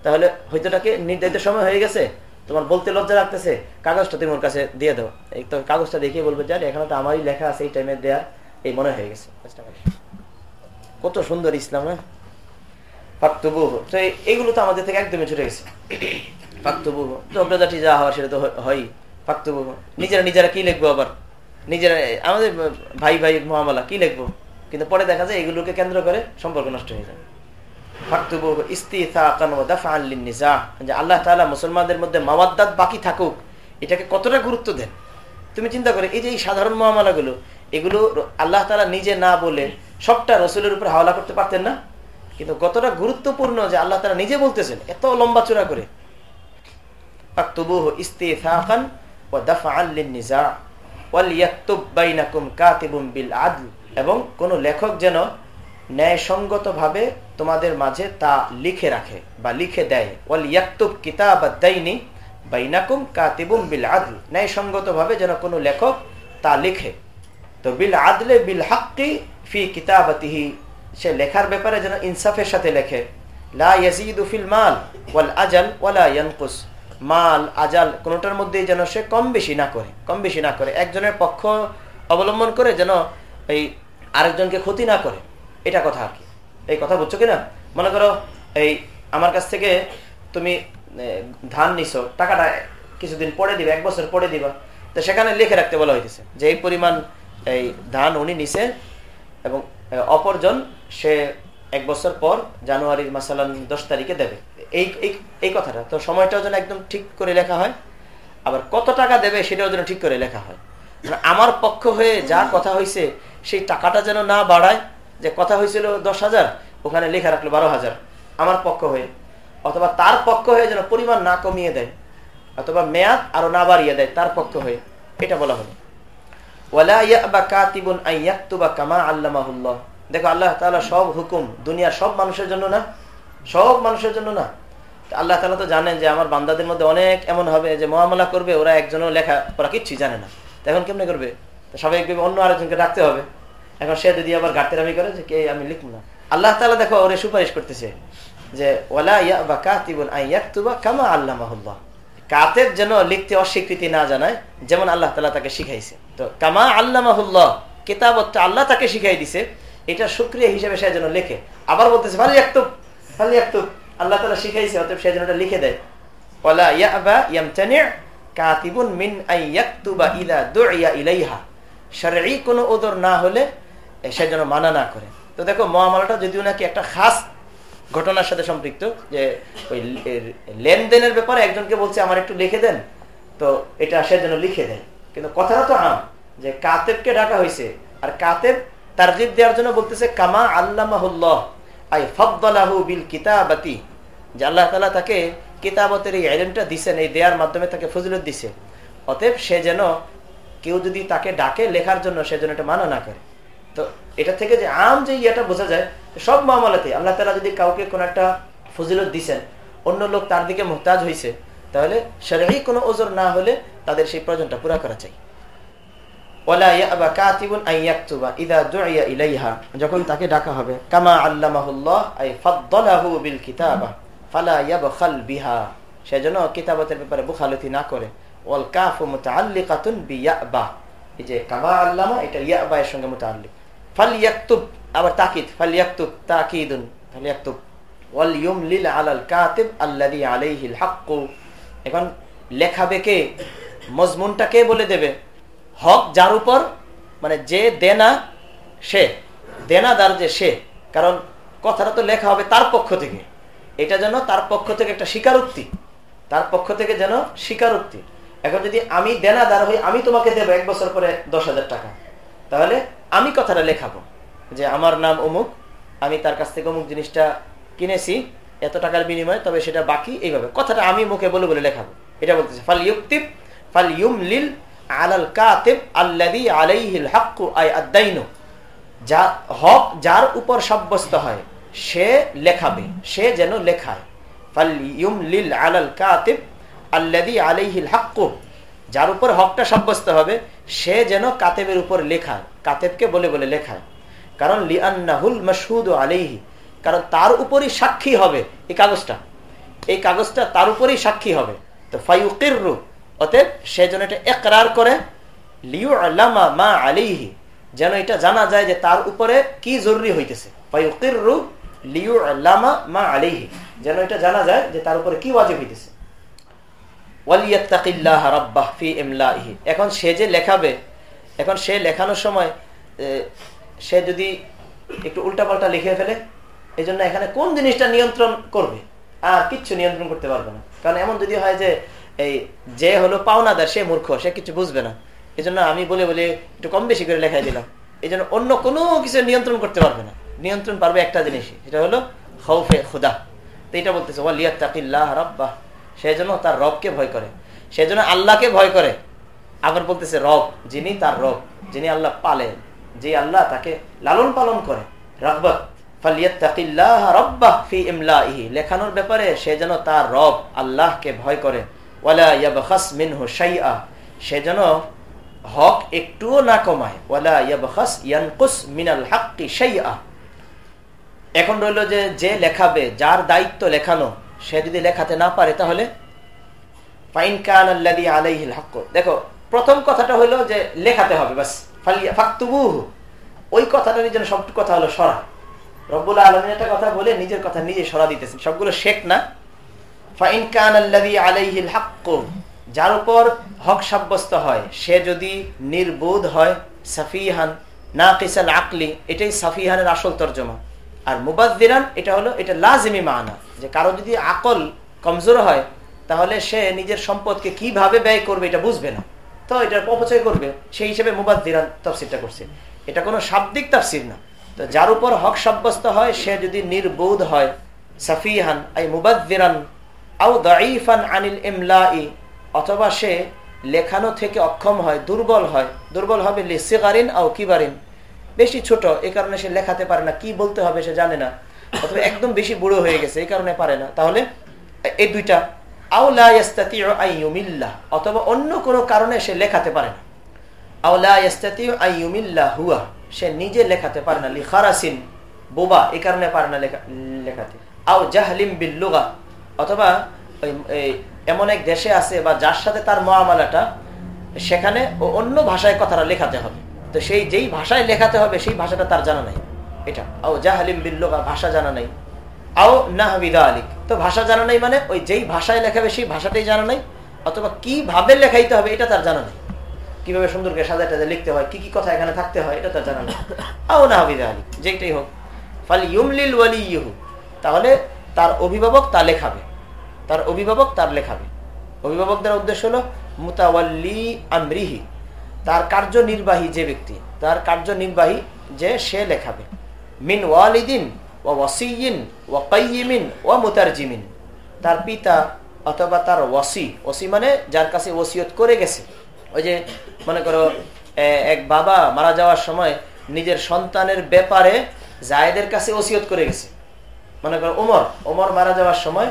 তাহলে হয়তোটাকে নির্ধারিত সময় হয়ে গেছে তোমার বলতে লজ্জা লাগতেছে? কাগজটা তুমি ওর কাছে দিয়ে দাও। এই তো কাগজটা দেখিয়ে বলবে জানি এখানে তো আমারই লেখা আছে, এই টাইমে দেয়া। এই মনে হয়ে গেছে। কত সুন্দর ইসলাম হ্যাঁ? ফাক্তবু তো এইগুলো তো আমাদের থেকে একদমই ছুটে গেছে। ফাক্তবু ঝগড়াঝাটি যা হওয়ার সেটা তো হয়। ফাক্তবু নিজেরা নিজেরা কি লিখব আবার? নিজেরা আমাদের ভাই ভাই মহামালা, কি লিখব? কিন্তু পরে দেখা যায় এগুলোকে কেন্দ্র করে সম্পর্ক নষ্ট হয়ে যায়। আল্লাহ মুসলমানদের মধ্যে বাকি থাকুক, এটাকে কতটা গুরুত্ব দেন? তুমি চিন্তা এই যে এই সাধারণ মহামালাগুলো, এগুলো আল্লাহ তালা নিজে না বলে সবটা রসুলের উপর হাওলা করতে পারতেন না? কিন্তু কতটা গুরুত্বপূর্ণ যে আল্লাহ তালা নিজে বলতেছেন, এত লম্বা চূড়া করে। এবং কোন লেখক যেন ন্যায়সঙ্গতভাবে তোমাদের মাঝে তা লিখে রাখে বা লিখে দেয়। ওয়াল ইয়াক্তুব কিতাব কাতিবুম বিল ন্যায়সঙ্গতভাবে যেন কোনো লেখক তা লিখে। তো বিল আদলে বিল হাক্কি ফি কিতাবাতিহি। সে লেখার ব্যাপারে যেন ইনসাফের সাথে লেখে। লা মাল ওয়াল আজাল ওয়ালা মাল, আজাল কোনোটার মধ্যেই যেন সে কম বেশি না করে, কম বেশি না করে। একজনের পক্ষ অবলম্বন করে যেন এই আরেকজনকে ক্ষতি না করে। এটা কথা আর কি। এই কথা বুঝছ কিনা? মনে করো এই আমার কাছ থেকে তুমি ধান নিছো, টাকাটা কিছুদিন পরে দিবে, এক বছর পরে দিবা। তো সেখানে লিখে রাখতে বলা হইতেছে, যে এই পরিমাণ এই ধান উনি নিছে এবং অপরজন সে এক বছর পর জানুয়ারির মাসালান দশ তারিখে দেবে। এই এই কথাটা। তো সময়টাও যেন একদম ঠিক করে লেখা হয়, আবার কত টাকা দেবে সেটাও যেন ঠিক করে লেখা হয়। আমার পক্ষ হয়ে যা কথা হয়েছে সেই টাকাটা যেন না বাড়ায় যে কথা হয়েছিল দশ হাজার, ওখানে লেখা রাখল বারো হাজার, আমার পক্ষ হয়ে। অথবা তার পক্ষ হয়ে যেন পরিমাণ না কমিয়ে দেয়, অথবা মেয়াদ আরও না বাড়িয়ে দেয়, তার পক্ষ হয়ে। এটা বলা হলো। দেখো আল্লাহ তালা সব হুকুম, দুনিয়ার সব মানুষের জন্য না, সব মানুষের জন্য না। আল্লাহ তালা তো জানেন যে আমার বান্দাদের মধ্যে অনেক এমন হবে যে মহামলা করবে, ওরা একজনও লেখা ওরা কিচ্ছুই জানে না। এখন কেমনে করবে? স্বাভাবিকভাবে অন্য আরেকজনকে রাখতে হবে। এখন সে যদি আবার গাতেরামি করে যে কে, আমি লিখব না। আল্লাহ তালা দেখো ওরে সুপারিশ করতেছে যে ওলা ইয়া বা কাতিবুন আইয়াকুবা কামা আল্লাহ মাহুল্লাহ কাতেব যেন লিখতে অস্বীকৃতি না জানায়, যেমন আল্লাহ তালা তাকে শিখাইছে। তো কামা আল্লাহ কেতাবতটা আল্লাহ তাকে শিখাই দিছে, এটা সুক্রিয়া হিসেবে সে যেন লেখে। আবার বলতেছে ভালো একটুক ভালো একটুক আল্লাহ তালা শিখাইছে, অতএব সে যেন এটা লিখে দেয়। ওলা ইয়া বা ইয়ামতানি কাতিবুন মিন আইয়াকুবা ইদা দুইয়া ইলাইহা। সারি কোনো ওদর না হলে সে যেন মানা না করে। তো দেখো, মহামালাটা যদিও নাকি একটা খাস ঘটনার সাথে সম্পৃক্ত, যে ওই লেনদেনের ব্যাপারে একজনকে বলছে, আমার একটু লিখে দেন। তো এটা সে যেন লিখে দেয়। কিন্তু কথাটা তো আম, যে কাতেবকে ডাকা হয়েছে, আর কাতেব তারজিব দেওয়ার জন্য বলতেছে, কামা আল্লাহ আই বিল কিতাবাতি। যে আল্লাহ তালা তাকে কিতাবতের এই আইলেমটা দিছেন, এই দেওয়ার মাধ্যমে তাকে ফজিলত দিছে। অতএব সে যেন কেউ যদি তাকে ডাকে লেখার জন্য, সে যেন এটা মানা না করে। তো এটা থেকে যে আম যে ইয়েটা বোঝা যায়, সব মামলাতে আল্লাহ তালা যদি কাউকে কোন একটা ফজিলত দিচ্ছেন অন্য লোক তার দিকে মোহতাজ হয়েছে তাহলে সেরাই কোনো ওজোর না হলে তাদের সেই প্রয়োজনটা পুরা করা চাই। যখন তাকে ডাকা হবে, কামা বিহা সেজন্য কিতাবতের ব্যাপারে না করে। এটা সঙ্গে ফাল ইয়াকতুব আবার তাকিদ ফাল ইয়াকতুব তাকিদুন ফাল ইয়াকতুব ওয়াল ইউমলিল আলাল কাতিব আল্লাযী আলাইহিল হক এখন লেখাবে কে? মজমুনটা কে বলে দেবে? হক যার উপর মানে যে দেনা সে, দেনাদার যে সে, কারণ কথাটা তো লেখা হবে তার পক্ষ থেকে। এটা যেন তার পক্ষ থেকে একটা স্বীকারোক্তি, তার পক্ষ থেকে যেন স্বীকারোক্তি। এখন যদি আমি দেনাদার হই, আমি তোমাকে দেবো এক বছর পরে দশ হাজার টাকা। তাহলে আমি কথাটা লেখাবো যে আমার নাম অমুক, আমি তার কাছ থেকে অমুক জিনিসটা কিনেছি, এত টাকার বিনিময়ে, তবে সেটা বাকি, এইভাবে। কথাটা আমি মুখে বলে বলে লেখাবো। এটা বলতেছে ফাল ইউক্তিব ফাল ইউম লিল আলাল কাতিব আল্লাদি আলাইহিল হাক্কু আই আদাইনু। যা হক যার উপর সাব্যস্ত হয়, সে লেখাবে, সে যেন লেখায়। ফাল ইউম লিল আলাল কাতিব আল্লাদি আলাইহিল হাক্কু যার উপর হকটা সাব্যস্ত হবে, সে যেন কাতেবের উপর লেখায় কাতেবকে বলে বলে লেখায় কারণ লিআন্নাহুল মশহুদ আলাইহি, কারণ তার উপরই সাক্ষী হবে এই কাগজটা। এই কাগজটা তার উপরেই সাক্ষী হবে। তো ফাইউকির অতএব সে যেন এটা একরার করে লিউ আল্লামা মা আলিহি যেন এটা জানা যায় যে তার উপরে কি জরুরি হইতেছে। ফাইউকির লিউ আল্লামা মা আলিহি যেন এটা জানা যায় যে তার উপরে কি ওয়াজিব হইতেছে। এখন সে যে লেখাবে, এখন সে লেখানোর সময় সে যদি একটু উল্টাপাল্টা লিখে ফেলে এই জন্য এখানে কোন জিনিসটা নিয়ন্ত্রণ করবে? আর কিচ্ছু নিয়ন্ত্রণ করতে পারবে না। কারণ এমন যদি হয় যে, এই যে হলো পাওনাদার, সে মূর্খ, সে কিছু বুঝবে না। এই আমি বলে বলে একটু কম বেশি করে লেখাই দিলাম। এই জন্য অন্য কোনো কিছু নিয়ন্ত্রণ করতে পারবে না। নিয়ন্ত্রণ পারবে একটা জিনিস সেটা হলো হৌফে খুদা। তো এটা বলতেছে ওয়ালিয়া তাকিল্লাহ রব্বাহ সেই জন্য তার রবকে ভয় করে। সেই আল্লাহকে ভয় করে। আবার বলতেছে, রব, যিনি তার রব, যিনি আল্লাহ পালেন, যে আল্লাহ তাকে লালন পালন করে। রব্বাহ লেখানোর ব্যাপারে সে যেন তার রব আল্লাহকে ভয় করে। সে যেন হক একটুও না কমায়। এখন রইল যে যে লেখাবে, যার দায়িত্ব লেখানো সে যদি লেখাতে না পারে তাহলে ফাইন দেখো, প্রথম কথাটা হলো যে লেখাতে হবে বাস। ওই কথাটার জন্য সব কথা হলো সরা। রব্বুল আলমিন একটা কথা বলে নিজের কথা নিজে সরা দিতেছেন। সবগুলো শেখ না। ফাইন কান আলাইহিল হক। যার উপর হক সাব্যস্ত হয়, সে যদি নির্বোধ হয়, সাফিহান না কিসাল আকলি, এটাই সাফিহানের আসল তর্জমা। আর মুবাদ্দিরান এটা হলো, এটা লাজিমি মানা, যে কারও যদি আকল কমজোর হয়, তাহলে সে নিজের সম্পদকে কীভাবে ব্যয় করবে এটা বুঝবে না। তো এটার অপচয় করবে, সেই হিসেবে মুবাদ্দিরান তফসিরটা করছে। এটা কোনো শাব্দিক তাফসির না। তো যার উপর হক সাব্যস্ত হয়, সে যদি নির্বোধ হয়, সাফিহান, আই মুবাদ্দিরান আউ দাইফান আনিল ইমলাই অথবা সে লেখানো থেকে অক্ষম হয়, দুর্বল হয়, দুর্বল হবে লিসিগারিন আও কিবারিন বেশি ছোট, এ কারণে সে লেখাতে পারে না, কি বলতে হবে সে জানে না। অথবা একদম বেশি বুড়ো হয়ে গেছে এই কারণে পারে না। তাহলে এই দুইটা অথবা অন্য কোনো কারণে সে লেখাতে পারে না। আউলা হুয়া, সে নিজে লেখাতে পারে না, লিখারাসিন, বোবা এই কারণে পারে না লেখাতে। আও জাহলিম বিল্লুগা অথবা এমন এক দেশে আছে বা যার সাথে তার মহামালাটা, সেখানে অন্য ভাষায় কথাটা লেখাতে হবে। তো সেই যেই ভাষায় লেখাতে হবে, সেই ভাষাটা তার জানা নাই। এটা, আও জাহালিম বিল্লুগা ভাষা জানা নাই। আও নাহবিদা আলিক তো ভাষা জানা নাই মানে ওই যেই ভাষায় লেখাবে সেই ভাষাটাই জানা নাই, অথবা কীভাবে লেখাইতে হবে এটা তার জানা নাই। কীভাবে সুন্দরকে সাজা টাজা লিখতে হয়, কি কি কথা এখানে থাকতে হয়, এটা তার জানা নাই। আও নাহবিদা আলিক যেটাই হোক। ফাল ইউমলিল ওয়ালি ইহু তাহলে তার অভিভাবক তা লেখাবে। তার অভিভাবক তার লেখাবে। অভিভাবকদের উদ্দেশ্য হলো মুতাওয়াল্লি আমরিহি। তার কার্যনির্বাহী যে ব্যক্তি, তার কার্যনির্বাহী যে সে লেখাবে। মিন ওয়ালিদিন ও ওয়াসিন ও কাইমিন ও মুতারজিমিন। তার পিতা অথবা তার ওয়াসি, ওসি মানে যার কাছে ওসিয়ত করে গেছে। ওই যে মনে করো এক বাবা মারা যাওয়ার সময় নিজের সন্তানের ব্যাপারে জায়েদের কাছে ওসিয়ত করে গেছে। মনে করো, ওমর ওমর মারা যাওয়ার সময়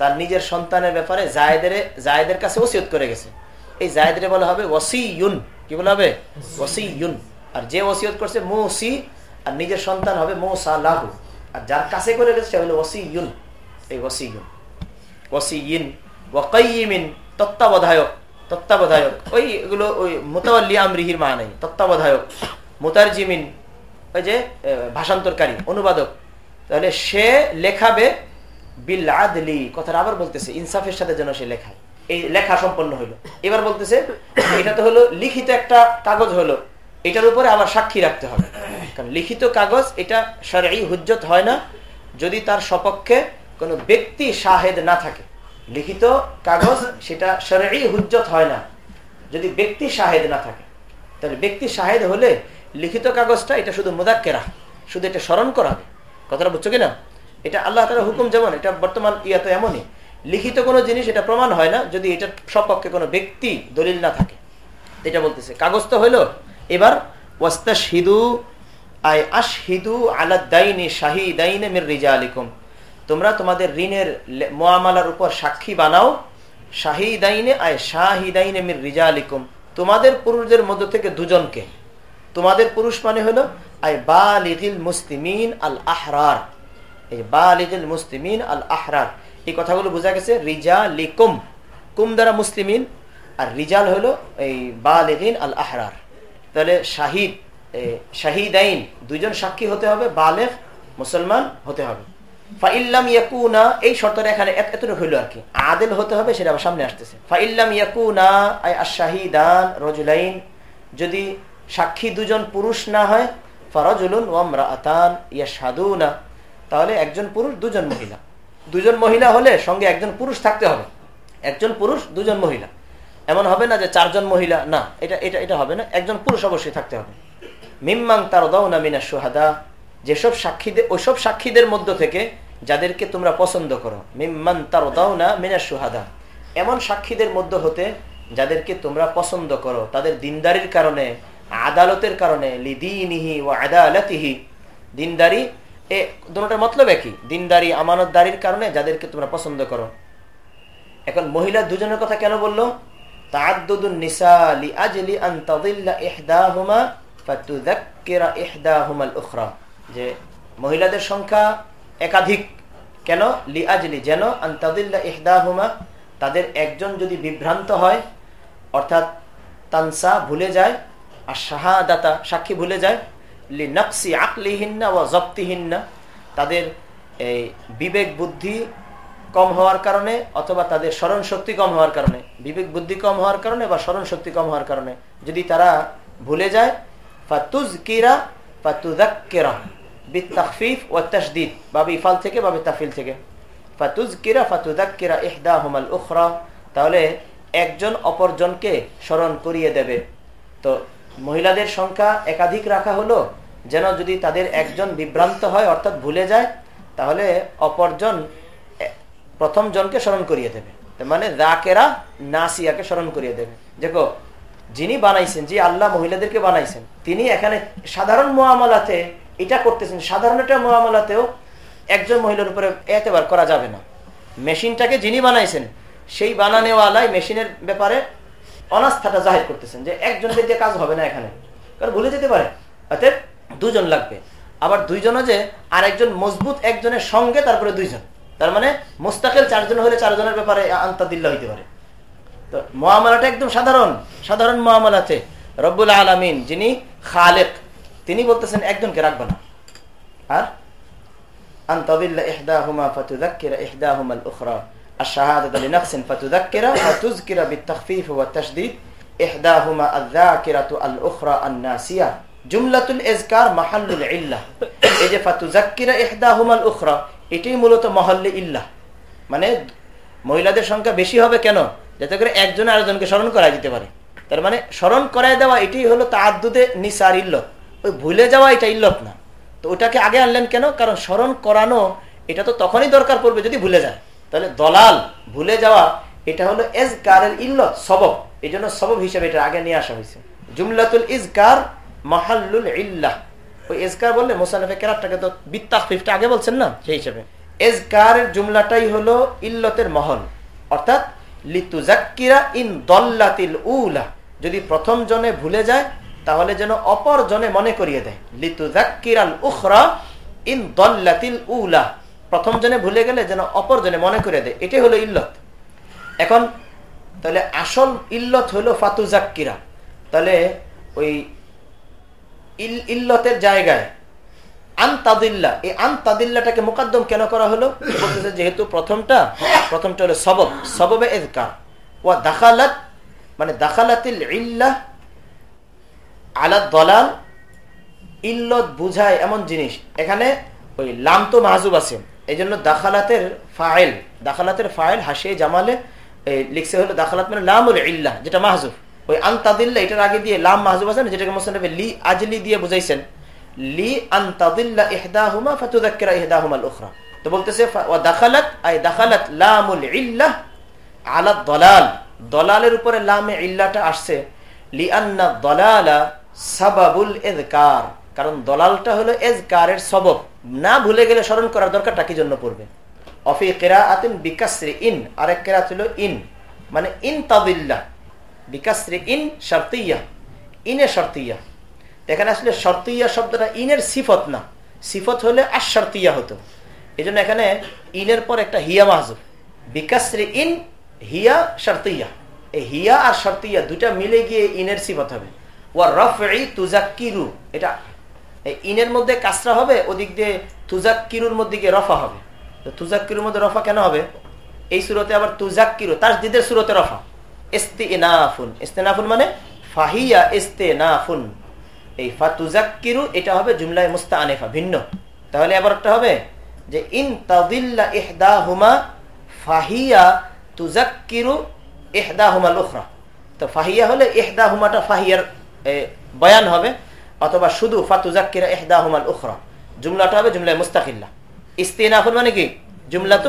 তার নিজের সন্তানের ব্যাপারে জায়েদের জায়েদের কাছে ওসিয়ত করে গেছে। এই জায়েদের বলা হবে ওসি ইউন কি বলা হবে? আর যে ওসিয়ত করছে মৌসি, আর নিজের সন্তান হবে মৌসা লাহু। আর যার কাছে করে গেছে সে হলো ওসি ইউন এই ওসি ইন ওয়াকাইমিন তত্ত্বাবধায়ক। তত্ত্বাবধায়ক। ওই এগুলো ওই মোতাল্লি আমরিহির মা নেই। তত্ত্বাবধায়ক। মোতারজিমিন, ওই যে ভাষান্তরকারী, অনুবাদক। তাহলে সে লেখাবে বিল আদলি। কথাটা আবার বলতেছে, ইনসাফের সাথে যেন সে লেখায়। এই লেখা সম্পন্ন হইল। এবার বলতেছে, এটা তো হলো লিখিত একটা কাগজ হলো, এটার উপরে আবার সাক্ষী রাখতে হবে। কারণ লিখিত কাগজ, এটা সারাই হুজ্জত হয় না, যদি তার সপক্ষে কোনো ব্যক্তি শাহেদ না থাকে। লিখিত কাগজ, সেটা সরাই হুজ্জত হয় না, যদি ব্যক্তি শাহেদ না থাকে। তাহলে ব্যক্তি শাহেদ হলে লিখিত কাগজটা এটা শুধু মুদাক্কেরা, শুধু এটা স্মরণ করা কথাটা বুঝছ কিনা? এটা আল্লাহ তালার হুকুম যেমন, এটা বর্তমান ইয়াতে এমনই। লিখিত কোনো জিনিস, এটা প্রমাণ হয় না যদি এটার সপক্ষে কোনো ব্যক্তি দলিল না থাকে। এটা বলতেছে কাগজ তো হইল, এবার তোমরা তোমাদের ঋণের মোয়ামালার উপর সাক্ষী বানাও, শাহিদাইনে আয় শাহিদাইনে মির রিজা আলিকুম তোমাদের পুরুষদের মধ্য থেকে দুজনকে। তোমাদের পুরুষ মানে হলো আয় বালিগিল মুসলিমিন আল আহরার। এই বালিগিল মুসলিমিন আল আহরার। এই কথাগুলো বোঝা গেছে রিজা লিকুম কুম দ্বারা মুসলিমিন, আর রিজাল হলো এই বালিগিন আল আহরার তাহলে শাহিদ শাহিদাইন, দুইজন সাক্ষী হতে হবে বালেফ মুসলমান হতে হবে। ফাইল্লাম ইয়াকুনা, এই শর্তটা এখানে এতটুকু হইল আর কি। আদেল হতে হবে, সেটা আবার সামনে আসতেছে। ফাইল্লাম ইয়াকুনা, আই আশাহিদান রজুলাইন, যদি সাক্ষী দুজন পুরুষ না হয়, ফরজুলুন ওয়ামরা আতান সাদুনা তাহলে একজন পুরুষ, দুজন মহিলা। দুজন মহিলা হলে সঙ্গে একজন পুরুষ থাকতে হবে। একজন পুরুষ, দুজন মহিলা। এমন হবে না যে চারজন মহিলা, না, এটা এটা এটা হবে না। একজন পুরুষ অবশ্যই থাকতে হবে। মিম্মাং তার দাও না মিনা সোহাদা যেসব সাক্ষীদের ওইসব সাক্ষীদের মধ্য থেকে যাদেরকে তোমরা পছন্দ করো মিম্মান তার দাও না মিনা সোহাদা এমন সাক্ষীদের মধ্য হতে যাদেরকে তোমরা পছন্দ করো, তাদের দিনদারির কারণে, আদালতের কারণে, লিদিনিহি ও আদালতিহি। দিনদারি এ দুটার মতলব একই? দিনদারি, আমানতদারির কারণে যাদেরকে তোমরা পছন্দ করো। এখন মহিলা দুজনের কথা কেন বলল? তাদ্দুদুন নিসা লি আজলি আন তাদিল্লা ইহদাহুমা ফাতুযাক্কিরা ইহদাহুমাল উখরা। যে মহিলাদের সংখ্যা একাধিক। কেন? লি আজলি যেন আন তাদিল্লা ইহদাহুমা। তাদের একজন যদি বিভ্রান্ত হয়, অর্থাৎ তানসা ভুলে যায়, আর শাহাদাতা সাক্ষী ভুলে যায় লি নকসি আকলিহিন্না ও জপ্তিহিন্না তাদের এই বিবেক বুদ্ধি কম হওয়ার কারণে অথবা তাদের স্মরণ শক্তি কম হওয়ার কারণে। বিবেক বুদ্ধি কম হওয়ার কারণে বা স্মরণ শক্তি কম হওয়ার কারণে। যদি তারা ভুলে যায় ফাতুজ কিরা ফাতুদাক্কেরা বিতাকফিফ ও তসদিদ বাবে ইফাল থেকে বাবে তাফিল থেকে। ফাতুজ কিরা ফাতুদাক্কেরা ইহদা হুমাল উখরা। তাহলে একজন অপরজনকে স্মরণ করিয়ে দেবে। তো মহিলাদের সংখ্যা একাধিক রাখা হলো, যেন যদি তাদের একজন বিভ্রান্ত হয়, অর্থাৎ ভুলে যায়, তাহলে অপরজন প্রথম জনকে স্মরণ করিয়ে দেবে। মানে রাকেরা নাসিয়াকে স্মরণ করিয়ে দেবে। দেখো, যিনি বানাইছেন, যে আল্লাহ মহিলাদেরকে বানাইছেন, তিনি এখানে সাধারণ মোয়ামলাতে এটা করতেছেন, সাধারণ একটা মোয়ামলাতেও একজন মহিলার উপরে এতেবার করা যাবে না। মেশিনটাকে যিনি বানাইছেন, সেই বানানেওয়ালাই মেশিনের ব্যাপারে অনাস্থাটা জাহির করতেছেন যে একজন দিয়ে কাজ হবে না এখানে। কারণ ভুলে যেতে পারে। অতএব দুজন লাগবে। আবার দুইজনও যে আর একজন মজবুত একজনের সঙ্গে, তারপরে দুইজন। তার মানে মোস্তাকেল চারজন হলে চারজনের ব্যাপারে আন্তাদিল্লা হইতে পারে। তো মহামালাটা একদম সাধারণ সাধারণ মহামালাতে রব্বুল আলমিন, যিনি খালেক, তিনি বলতেছেন, একজনকে রাখবে না। আর আন্তাদিল্লা ইহদাহুমা ফাতুদাক্কিরা ইহদাহুমাল উখরা। الشهادة لنقص فتذكر فتذكر بالتخفيف والتشديد إحداهما الذاكرة الأخرى الناسية جملة الإذكار محل العلة এই যে ফাতুজাক্কিরা ইহদাহুমাল উখরা এটাই মূলত মহল্লে ইল্লাহ মানে মহিলাদের সংখ্যা বেশি হবে কেন যাতে করে একজন আরেকজনকে স্মরণ করাই দিতে পারে তার মানে স্মরণ করাই দেওয়া এটাই হলো তাদ্দুদে নিসার ইল্লত ওই ভুলে যাওয়া এটা ইল্লত না তো ওটাকে আগে আনলেন কেন কারণ স্মরণ করানো এটা তো তখনই দরকার পড়বে যদি ভুলে যায় তাহলে দলাল ভুলে যাওয়া, এটা হলো এজ এজকারের ইল্লত, সবব। এই জন্য সবব হিসেবে এটা আগে নিয়ে আসা হয়েছে। জুমলাতুল ইজকার মাহাল্লুল ইল্লাহ। ওই এজকার বললে মোসানফে কেরাতটাকে তো বিত্তাফিফটা আগে বলছেন না? সেই হিসেবে। এজকারের জুমলাটাই হলো ইল্লতের মহল। অর্থাৎ লিতুজাক্কিরা ইন দল্লাতিল উলা। যদি প্রথম জনে ভুলে যায়, তাহলে যেন অপর জনে মনে করিয়ে দেয়। লিতুজাক্কিরাল উখরা ইন দল্লাতিল উলা। প্রথম জনে ভুলে গেলে যেন অপর জনে মনে করে দেয়। এটাই হলো ইল্লত। এখন, তাহলে আসল ইল্লত হলো ফাতুজাক্কিরা। তাহলে ওই ইল্লতের জায়গায় আন্তাদিল্লা, এই আন্তাদিল্লাটাকে মোকাদ্দম কেন করা হলো? বলতেছে যেহেতু প্রথমটা প্রথমটা হলো সবব, সববে এদকার ও দাখালাত মানে দাখালাতিল ইল্লাহ আলা দলাল। ইল্লত বুঝায় এমন জিনিস। এখানে ওই লাম তো মাহজুব আছে। এই জন্য দাখালাতের ফাইল দাখালাতের ফাইল হাসিয়ে জামালে লিখছে হলো দাখালাত মানে লামুল ইল্লাহ যেটা মাহজুফ ওই আন্তাদিল্লা, এটার আগে দিয়ে লাম মাহজুব আছে না, যেটাকে মোসানবে লি আজলি দিয়ে বুঝাইছেন। লি আন্তাদিল্লা ইহদাহুমা ফাতুযাক্কিরা ইহদাহুমাল উখরা। তো বলতেছে ওয়া দাখালাত, আই দাখালাত লামুল ইল্লাহ আলা দলাল। দলালের উপরে লামে ইল্লাটা আসছে। লিআন্না দলালা সাবাবুল এজকার কারণ দলালটা হলো এজকারের সবব। না ভুলে গেলে স্মরণ করার দরকারটা কি জন্য পড়বে? অফি কেরা আতিন বিকাশ্রী ইন, আরেক কেরাত হলো ইন। মানে ইন তাদিল্লা বিকাশ্রী ইন শর্তিয়া, ইনে শর্তিয়া। এখানে আসলে শর্তিয়া শব্দটা ইনের সিফত না। সিফত হলে আশর্তিয়া হতো। এই এখানে ইনের পর একটা হিয়া মাহজুব। বিকাশ্রী ইন, হিয়া, শর্তিয়া। এই হিয়া আর শর্তিয়া দুটা মিলে গিয়ে ইনের সিফত হবে। ও রফ তুজাক্কিরু, এটা ইনের মধ্যে কাসরা হবে, ওদিক দিয়ে তুজাক্কিরুর মধ্যে গিয়ে রফা হবে। তো তুজাক্কিরুর মধ্যে রফা কেন হবে? এই সুরতে আবার তুজাক্কিরু তার দিদের সুরতে রফা। ইস্তে এনাফুন ইস্তেনাফুন মানে ফাহিয়া ইস্তে নাফুন এই ফা তুজাক্কিরু, এটা হবে জুমলায় মুস্তা আনেফা ভিন্ন। তাহলে আবার একটা হবে যে, ইন তাদিল্লা ইহদা হুমা ফাহিয়া তুজাক্কিরু ইহদা হুমা লুখরা তো ফাহিয়া হলে ইহদা হুমাটা ফাহিয়ার বয়ান হবে। অথবা শুধু ফাতুজাক্কিরা ইহদা হুমাল উখরা। জুমলাটা হবে জুমলায় মুস্তাকিল্লা। ইস্তিনাফুন মানে কি? জুমলা তো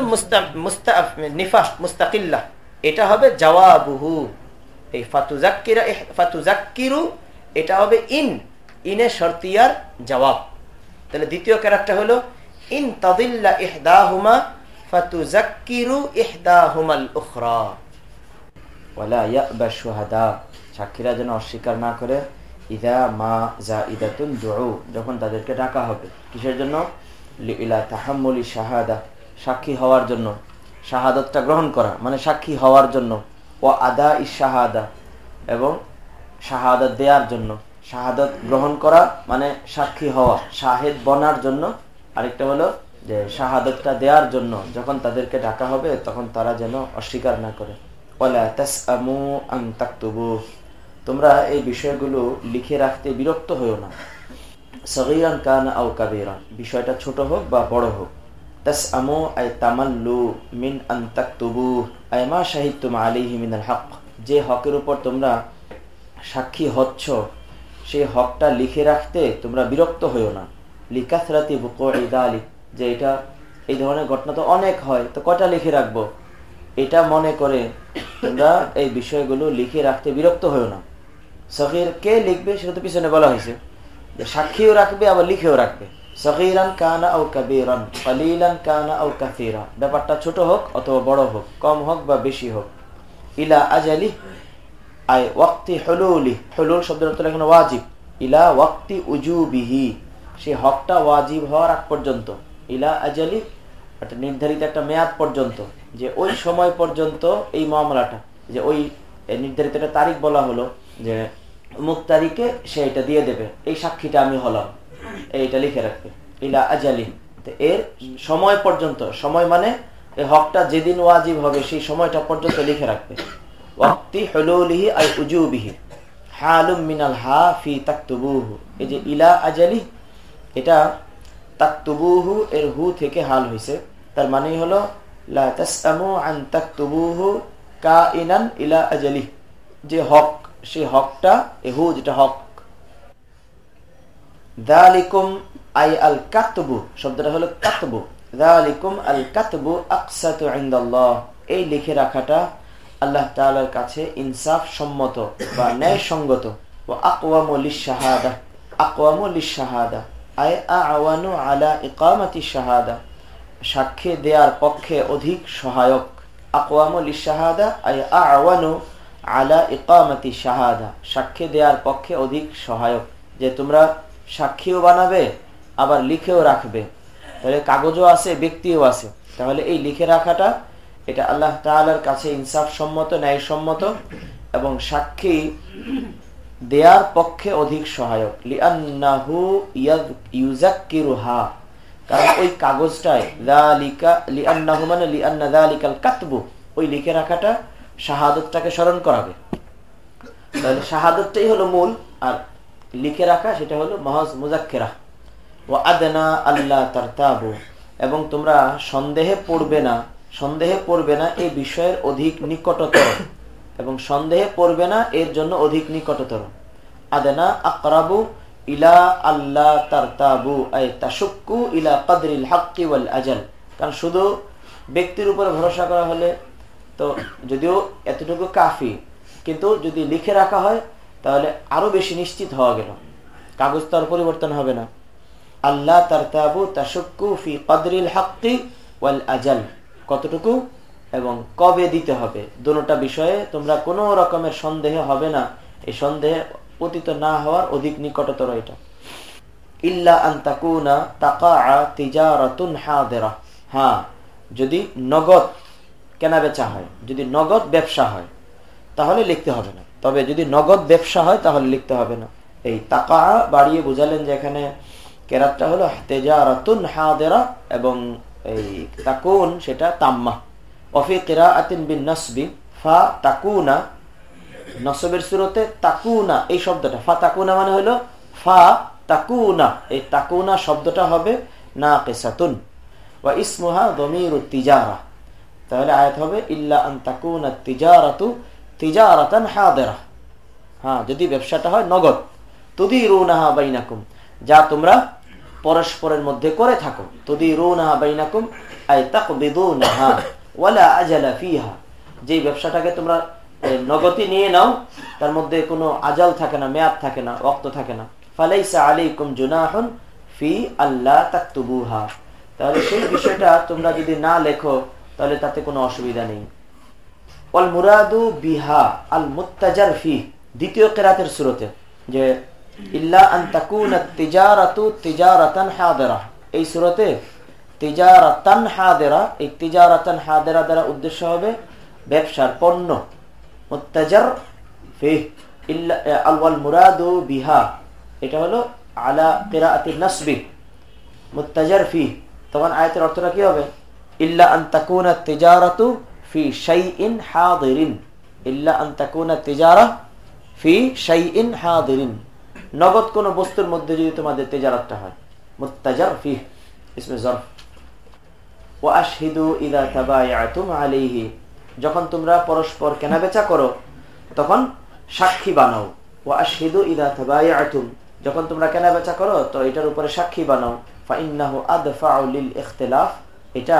নিফা মুস্তাকিল্লা। এটা হবে জওয়াবুহু। এই ফাতুজাক্কিরা ফাতুজাক্কিরু এটা হবে ইন। ইনে শর্তিয়ার জবাব। তাহলে দ্বিতীয় ক্যারেক্টার হলো, ইন তাদিল্লা ইহদাহুমা ফাতুজাক্কিরু ইহদাহুমাল উখরা। ওয়ালা ইয়াবা শুহাদা। সাক্ষীরা যেন অস্বীকার না করে ইদা মা ইদাতুন যখন তাদেরকে ডাকা হবে। কিসের জন্য? শাহাদা, সাক্ষী হওয়ার জন্য। শাহাদতটা গ্রহণ করা মানে সাক্ষী হওয়ার জন্য। ও আদা ই শাহাদা, এবং শাহাদত দেওয়ার জন্য। শাহাদত গ্রহণ করা মানে সাক্ষী হওয়া, শাহেদ বনার জন্য। আরেকটা হলো যে, শাহাদতটা দেওয়ার জন্য, যখন তাদেরকে ডাকা হবে, তখন তারা যেন অস্বীকার না করে। তোমরা এই বিষয়গুলো লিখে রাখতে বিরক্ত হইও না। সগিরান কান আও কাবিরান, বিষয়টা ছোট হোক বা বড় হোক। তাস আমো আই তামাল্লু মিন আন্তাকতুবু আইমা সাহিত্যম আলিহি মিনাল হক, যে হকের উপর তোমরা সাক্ষী হচ্ছ, সেই হকটা লিখে রাখতে তোমরা বিরক্ত হইও না। লিকাসরাতি বুকো ইদালি যে এটা, এই ধরনের ঘটনা তো অনেক হয়, তো কটা লিখে রাখব? এটা মনে করে তোমরা এই বিষয়গুলো লিখে রাখতে বিরক্ত হইও না। সহির কে লিখবে সেটা তো পিছনে বলা হয়েছে। যে সাক্ষীও রাখবে, আবার লিখেও রাখবে। সহিরান কানা ও কাবিরান, কালিলান কানা ও কাফিরা ব্যাপারটা ছোট হোক অথবা বড় হোক, কম হোক বা বেশি হোক। ইলা আজালি, আই ওয়াক্তি হলুলি। হলুল শব্দের অর্থ এখানে ওয়াজিব। ইলা ওয়াক্তি উজুবিহি। সেই হকটা ওয়াজিব হওয়ার আগ পর্যন্ত। ইলা আজালি, একটা নির্ধারিত একটা মেয়াদ পর্যন্ত। যে ওই সময় পর্যন্ত এই মামলাটা, যে ওই নির্ধারিত একটা তারিখ বলা হলো যে মুখ তারিখে সে এটা দিয়ে দেবে। এই সাক্ষীটা আমি হলাম। এইটা লিখে রাখবে। ইলা আজালি। এর সময় পর্যন্ত, সময় মানে এই হকটা যেদিন ওয়াজিব হবে সেই সময়টা পর্যন্ত লিখে রাখবে। হা থেকে হাল তার মানেই হলো আজালি। যে হক সেই হকটা এহু যেটা হক। দালিকুম আই আল কাতবু, শব্দটা হলো কাতবু। দালিকুম আল কাতবু আকসাতু ইনদাল্লাহ। এই লিখে রাখাটা আল্লাহ তাআলার কাছে ইনসাফ সম্মত বা ও আকওয়ামু লিশাহাদা আকওয়ামু লিশাহাদা আই আওয়ানু আলা ইকামাতি শাহাদা। সাক্ষী দেওয়ার পক্ষে অধিক সহায়ক। আকওয়ামু লিশাহাদা আই আওয়ানু আলা ইকামতি শাহাদা, সাক্ষী দেওয়ার পক্ষে অধিক সহায়ক। যে তোমরা সাক্ষীও বানাবে, আবার লিখেও রাখবে। তাহলে কাগজও আছে, ব্যক্তিও আছে। তাহলে এই লিখে রাখাটা, এটা আল্লাহ তালার কাছে ইনসাফ সম্মত ন্যায়সম্মত এবং সাক্ষী দেয়ার পক্ষে অধিক সহায়ক। লিআন্নাহু ইউজাক্কিরুহা কারণ ওই কাগজটায় লিআন্নাহু মানে লিআন্না কাতবু। ওই লিখে রাখাটা শাহাদতটাকে স্মরণ করাবে। তাহলে শাহাদতটাই হলো মূল, আর লিখে রাখা সেটা হলো মহজ মুজাক্কেরা। ও আদনা আল্লাহ তারতাবু, এবং তোমরা সন্দেহে পড়বে না, সন্দেহে পড়বে না এই বিষয়ের অধিক নিকটতর, এবং সন্দেহে পড়বে না এর জন্য অধিক নিকটতর। আদেনা আকরাবু ইলা আল্লাহ তারতাবু তাসুক্কু ইলা কাদরিল হাক্কি ওয়াল আজাল। কারণ শুধু ব্যক্তির উপরে ভরসা করা হলে তো যদিও এতটুকু কাফি, কিন্তু যদি লিখে রাখা হয়, তাহলে আরও বেশি নিশ্চিত হওয়া গেল। কাগজ তো আর পরিবর্তন হবে না। আল্লাহ তারতাবু তাসুক্কু ফি কাদরিল হাক্কি ওয়াল আজাল। কতটুকু? এবং কবে দিতে হবে? দুটা বিষয়ে তোমরা কোনো রকমের সন্দেহ হবে না। এই সন্দেহে পতিত না হওয়ার অধিক নিকটতর এটা। ইল্লা তাকা হ্যাঁ যদি নগদ কেনা বেচা হয়, যদি নগদ ব্যবসা হয়, তাহলে লিখতে হবে না। তবে যদি নগদ ব্যবসা হয়, তাহলে লিখতে হবে না। এই তাকা বাড়িয়ে বুঝালেন যে এখানে কেরাতটা হলো তেজা তেজারাতুন হাদেরা এবং এই তাকুন সেটা তাম্মা। অফি কেরা আতিন বিন নসবি, ফা তাকুনা, নসবের সুরতে তাকুনা, এই শব্দটা। ফা তাকুনা মানে হলো ফা তাকুনা, এই তাকুনা শব্দটা হবে না কেসাতুন বা ইসমুহা দমির তিজারা। তাহলে আয়াত হবে, ইল্লা আন তাকুনা তিজারাতু তিজারাতান হাদেরা। হ্যাঁ যদি ব্যবসাটা হয় নগদ। তুদি রুনাহা বাইনাকুম, যা তোমরা পরস্পরের মধ্যে করে থাকো। তুদি রুনাহা বাইনাকুম, আই তাকবিদুনাহা ওয়ালা আজালা ফিহা। যেই ব্যবসাটাকে তোমরা নগতি নিয়ে নাও, তার মধ্যে কোনো আজাল থাকে না, মেয়াদ থাকে না, রক্ত থাকে না। ফালাইসা আলাইকুম জুনাহন ফি আল্লাহ তাকতুবুহা। তাহলে সেই বিষয়টা তোমরা যদি না লেখো তাহলে তাতে কোনো অসুবিধা নেই। অল মুরাদু বিহা আল মুত্তাজার ফি, দ্বিতীয় কেরাতের সুরতে, যে ইল্লা আন এই সুরতে হাদিরা দ্বারা উদ্দেশ্য হবে ব্যবসার পণ্য। বিহা, এটা হলো আলা ফি, তখন আয়াতের অর্থটা কি হবে? ইল্লা আন তাকুনা তিজারাতু ফি শাইইন হাদিরিন ইল্লা আন তাকুনা তিজারা ফি শাইইন হাদিরিন নগদ বস্তুর মধ্যে যদি তোমাদের হয়, মুত্তাজার ফি ইসমে আশহিদু তাবায়াতুম আলাইহি। যখন তোমরা পরস্পর কেনাবেচা করো, তখন সাক্ষী বানাও। ও আশহিদু ইদা তাবায়াতুম। যখন তোমরা কেনাবেচা করো, তো এটার উপরে সাক্ষী বানাও। ফাইন্নাহু আদফাউ লিল ইখতিলাফ। এটা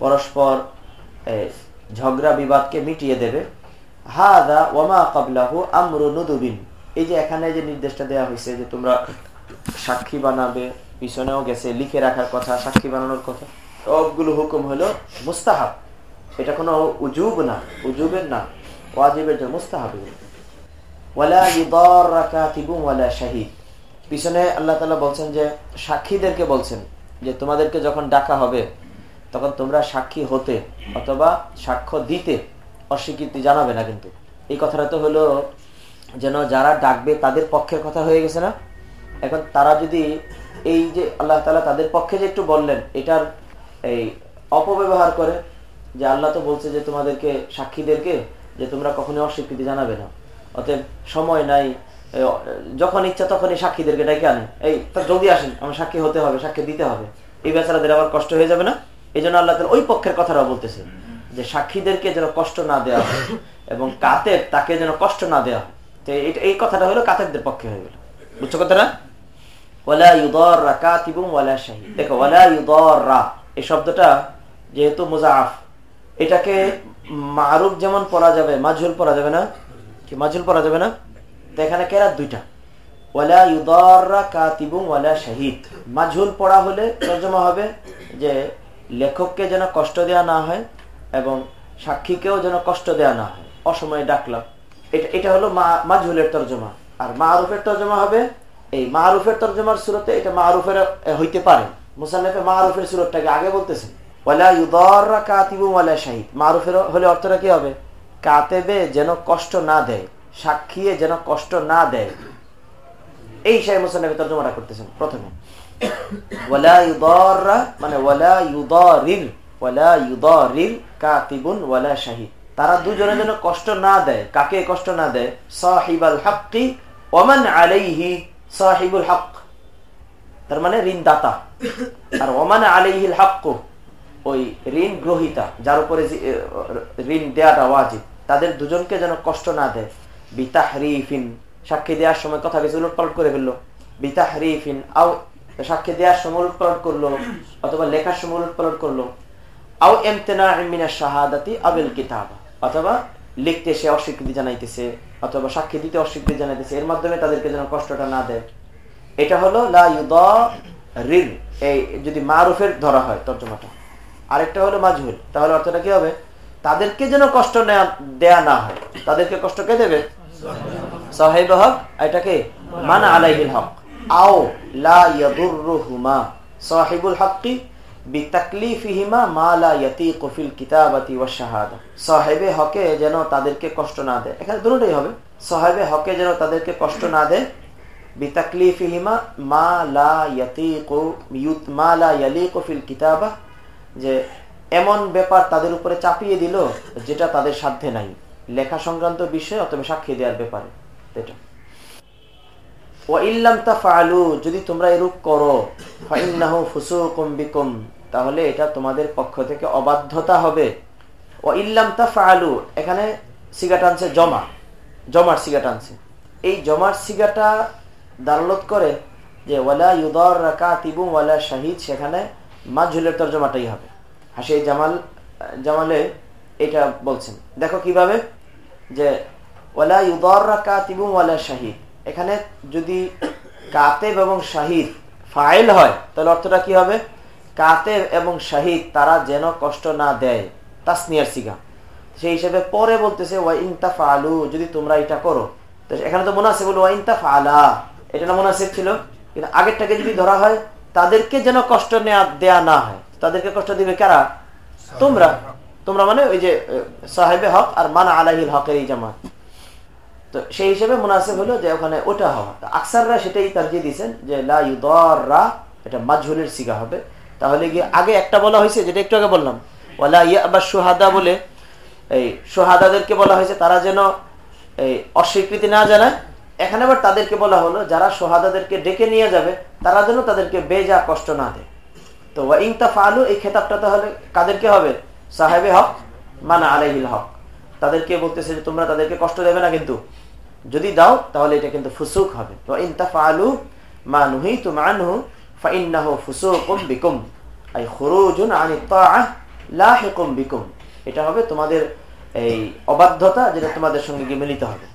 পরস্পর ঝগড়া বিবাদকে মিটিয়ে দেবে। হাদা ওয়ামা কাবলাহু আমরু নুদুবিন। এই যে এখানে যে নির্দেশটা দেওয়া হয়েছে যে তোমরা সাক্ষী বানাবে, পিছনেও গেছে, লিখে রাখার কথা, সাক্ষী বানানোর কথা, সবগুলো হুকুম হলো মুস্তাহাব। এটা কোনো উজুব না, উজুবের না, ওয়াজিবের জন্য মুস্তাহাব। ওয়ালা ওয়ালা পিছনে আল্লাহ বলছেন যে, সাক্ষীদেরকে বলছেন যে, তোমাদেরকে যখন ডাকা হবে তখন তোমরা সাক্ষী হতে অথবা সাক্ষ্য দিতে অস্বীকৃতি জানাবে না কিন্তু। এই কথাটা তো হলো যেন যারা ডাকবে তাদের পক্ষের কথা হয়ে গেছে না? এখন তারা যদি এই যে আল্লাহ তালা তাদের পক্ষে যে একটু বললেন, এটার এই অপব্যবহার করে, যে আল্লাহ তো বলছে যে তোমাদেরকে, সাক্ষীদেরকে, যে তোমরা কখনোই অস্বীকৃতি জানাবে না। অতএব সময় নাই যখন ইচ্ছা তখনই সাক্ষীদেরকে ডাকে আনে এই, তা জলদি আসেন, আমার সাক্ষী হতে হবে, সাক্ষী দিতে হবে। এই বেচারাদের আবার কষ্ট হয়ে যাবে না? এই জন্য আল্লাহ ওই পক্ষের কথাটাও বলতেছে যে সাক্ষীদেরকে যেন কষ্ট না দেওয়া হয় এবং কাতের তাকে যেন কষ্ট না দেওয়া হয়। এই কথাটা হলো কাতেরদের পক্ষে হয়ে গেল। বুঝছ কথাটা? এটাকে যেমন পড়া যাবে মাঝুল পড়া যাবে না? মাঝুল পড়া যাবে না? এখানে দুইটা। শাহিদ। পড়া হলে তর্জমা হবে যে লেখককে যেন কষ্ট দেওয়া না হয় এবং সাক্ষীকেও যেন কষ্ট দেওয়া না হয়। অসময়ে ডাকলাম। এটা এটা হলো মা মাঝুলের তর্জমা। আর মারুফের তর্জমা হবে? এই মারুফের তর্জমার সুরতে এটা মারুফের হইতে পারে। মুসান্নফে মারুফের সুরতটাকে আগে বলতেছেন মারুফের হলে অর্থটা কি হবে? কাতেবে যেন কষ্ট না দেয়। সাক্ষীয়ে যেন কষ্ট না দেয়। এই সাহেব করতেছেন প্রথমে। মানে তারা কষ্ট না দেয়। কাকে কষ্ট না দেয়? সাহিবাল হাক্কি, ওমান আলাইহি সাহিবুল হক তার মানে ঋণদাতা। আর ওমান আলিহিল হাক্ক, ওই ঋণ গ্রহিতা, যার উপরে ঋণ দেওয়াটা ওয়াজিব। তাদের দুজনকে যেন কষ্ট না দেয়। বিতাহরিফিন, সাক্ষী দেওয়ার সময় কথা বেশি উলট পালট করে ফেলল। বিতাহরিফিন, আও সাক্ষী দেওয়ার সময় উলট করল, অথবা লেখার সময় উলট করল। আও এমতেনা শাহাদাতি আবেল কিতাব। অথবা লিখতে সে অস্বীকৃতি জানাইতেছে, অথবা সাক্ষী দিতে অস্বীকৃতি জানাইতেছে, এর মাধ্যমে তাদেরকে যেন কষ্টটা না দেয়। এটা হলো এই যদি মারুফের ধরা হয় তর্জমাটা। আরেকটা হলো মাজহুল, তাহলে অর্থটা কি হবে? তাদেরকে যেন কষ্ট দেয়া না হয়। তাদেরকে কষ্ট কে দেবে? সাহেব হক, এটাকে মানা আলাইহিল হক। আও হক্কি বিতাকলিফিহিমা মা কিতাবাতি সাহেবে হকে যেন তাদেরকে কষ্ট না দেয়। এখানে দুটোই হবে। সাহেবে হকে যেন তাদেরকে কষ্ট না দেয়, বিতাকলিফিহিমা মা মা কিতাবা, যে এমন ব্যাপার তাদের উপরে চাপিয়ে দিল যেটা তাদের সাধ্যে নাই। লেখা সংক্রান্ত বিষয় অথবা সাক্ষী দেওয়ার ব্যাপারে। এটা। ও যদি তোমরা এরূপ করো, ফাইন্নাহ তাহলে এটা তোমাদের পক্ষ থেকে অবাধ্যতা হবে। ও ইল্লাম তা ফালু এখানে সিগা টানছে জমা, জমার সিগা টানছে এই জমার সিগাটা দালালত করে যে ওয়ালা ইউদর রাকা তিবু ওয়ালা শাহিদ, সেখানে মাঝুলের তর্জমাটাই হবে। হাসি জামাল, জামালে এটা বলছেন। দেখো কীভাবে? যে ওয়ালা ইউদর রাকা তিবু ওয়ালা শাহিদ এখানে যদি কাতেব এবং শাহিদ ফাইল হয়, তাহলে অর্থটা কি হবে? কাতেব এবং শাহিদ, তারা যেন কষ্ট না দেয়। তাসনিয়ার সিগা। সেই হিসেবে পরে বলতেছে, ওয়া ইনতা ফালু যদি তোমরা এটা করো। তো এখানে তো মনে আছে বলো ওয়া ইনতা ফালা এটা না মনে ছিল? কিন্তু আগেরটাকে যদি ধরা হয়, তাদেরকে যেন কষ্ট নেওয়া দেয়া না হয়। তাদেরকে কষ্ট দিবে কারা? তোমরা। তোমরা মানে ওই যে সাহেবে হক আর মানা আলাহিল হকের এই জামাত। তো সেই হিসেবে মুনাসিব হলো যে ওখানে ওটা হওয়া। আকসাররা সেটাই তার্জি দিয়েছেন যে, লা ইউদরা এটা মাজহুলের সিগা হবে। তাহলে গিয়ে আগে একটা বলা হয়েছে, যেটা একটু আগে বললাম। ওয়ালা ইয়া আবার সোহাদা বলে, এই সোহাদাদেরকে বলা হয়েছে, তারা যেন এই অস্বীকৃতি না জানায়। এখানে আবার তাদেরকে বলা হলো, যারা সোহাদাদেরকে ডেকে নিয়ে যাবে, তারা যেন তাদেরকে বেজা কষ্ট না দেয়। তো ইংতা ফালু, এই খেতাবটা তাহলে কাদেরকে হবে? সাহেবে হক, মানা আলাইহিল হক। তাদেরকে বলতেছে যে, তোমরা তাদেরকে কষ্ট দেবে না কিন্তু। যদি দাও, তাহলে এটা কিন্তু ফুসুক হবে। এটা হবে তোমাদের এই অবাধ্যতা যেটা তোমাদের সঙ্গে গিয়ে মিলিত হবে।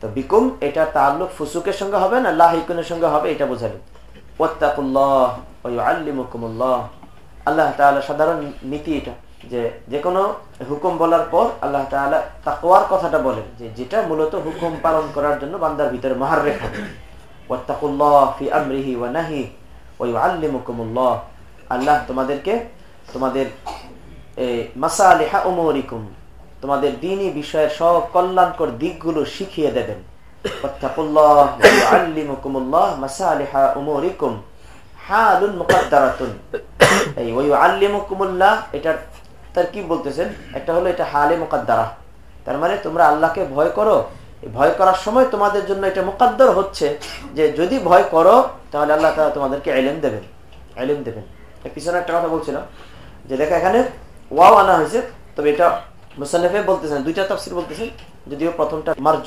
তো বিকুম, এটা তাল্লুক ফুসুকের সঙ্গে হবে না লাহিকুনের সঙ্গে হবে, এটা বোঝাবে ওত্তাকুল্লাহ আল্লিমুকুমুল্লাহ আল্লাহ তাআলা সাধারণ নীতি এটা। যে যে কোনো হুকুম বলার পর আল্লাহ তাআলা তাকওয়ার কথাটা বলেন যে যেটা মূলত হুকুম পালন করার জন্য বান্দার ভিতরে মহার রেখা ওত্তাকুল্লাহ ফি নাহি ওয়া ইউআল্লিমুকুমুল্লাহ। আল্লাহ তোমাদেরকে তোমাদের মাসালিহা উমরিকুম, তোমাদের দিনই বিষয়ের সব কল্যাণকর দিকগুলো শিখিয়ে দেবেন। তার কি বলতেছেন, একটা হলো এটা হালে মোকাদ্দারা। তার মানে তোমরা আল্লাহকে ভয় করো ভয় করার সময় তোমাদের জন্য এটা মোকাদ্দর হচ্ছে যে যদি ভয় করো, তাহলে আল্লাহ তারা তোমাদেরকে এলেম দেবেন এলেম দেবেন। পিছনে একটা কথা বলছিলাম যে দেখো এখানে ওয়াও আনা হয়েছে, তবে এটা মুসান্নফে বলতেছেন, দুইটা তফসির বলতেছেন, যদিও প্রথমটা মার্জ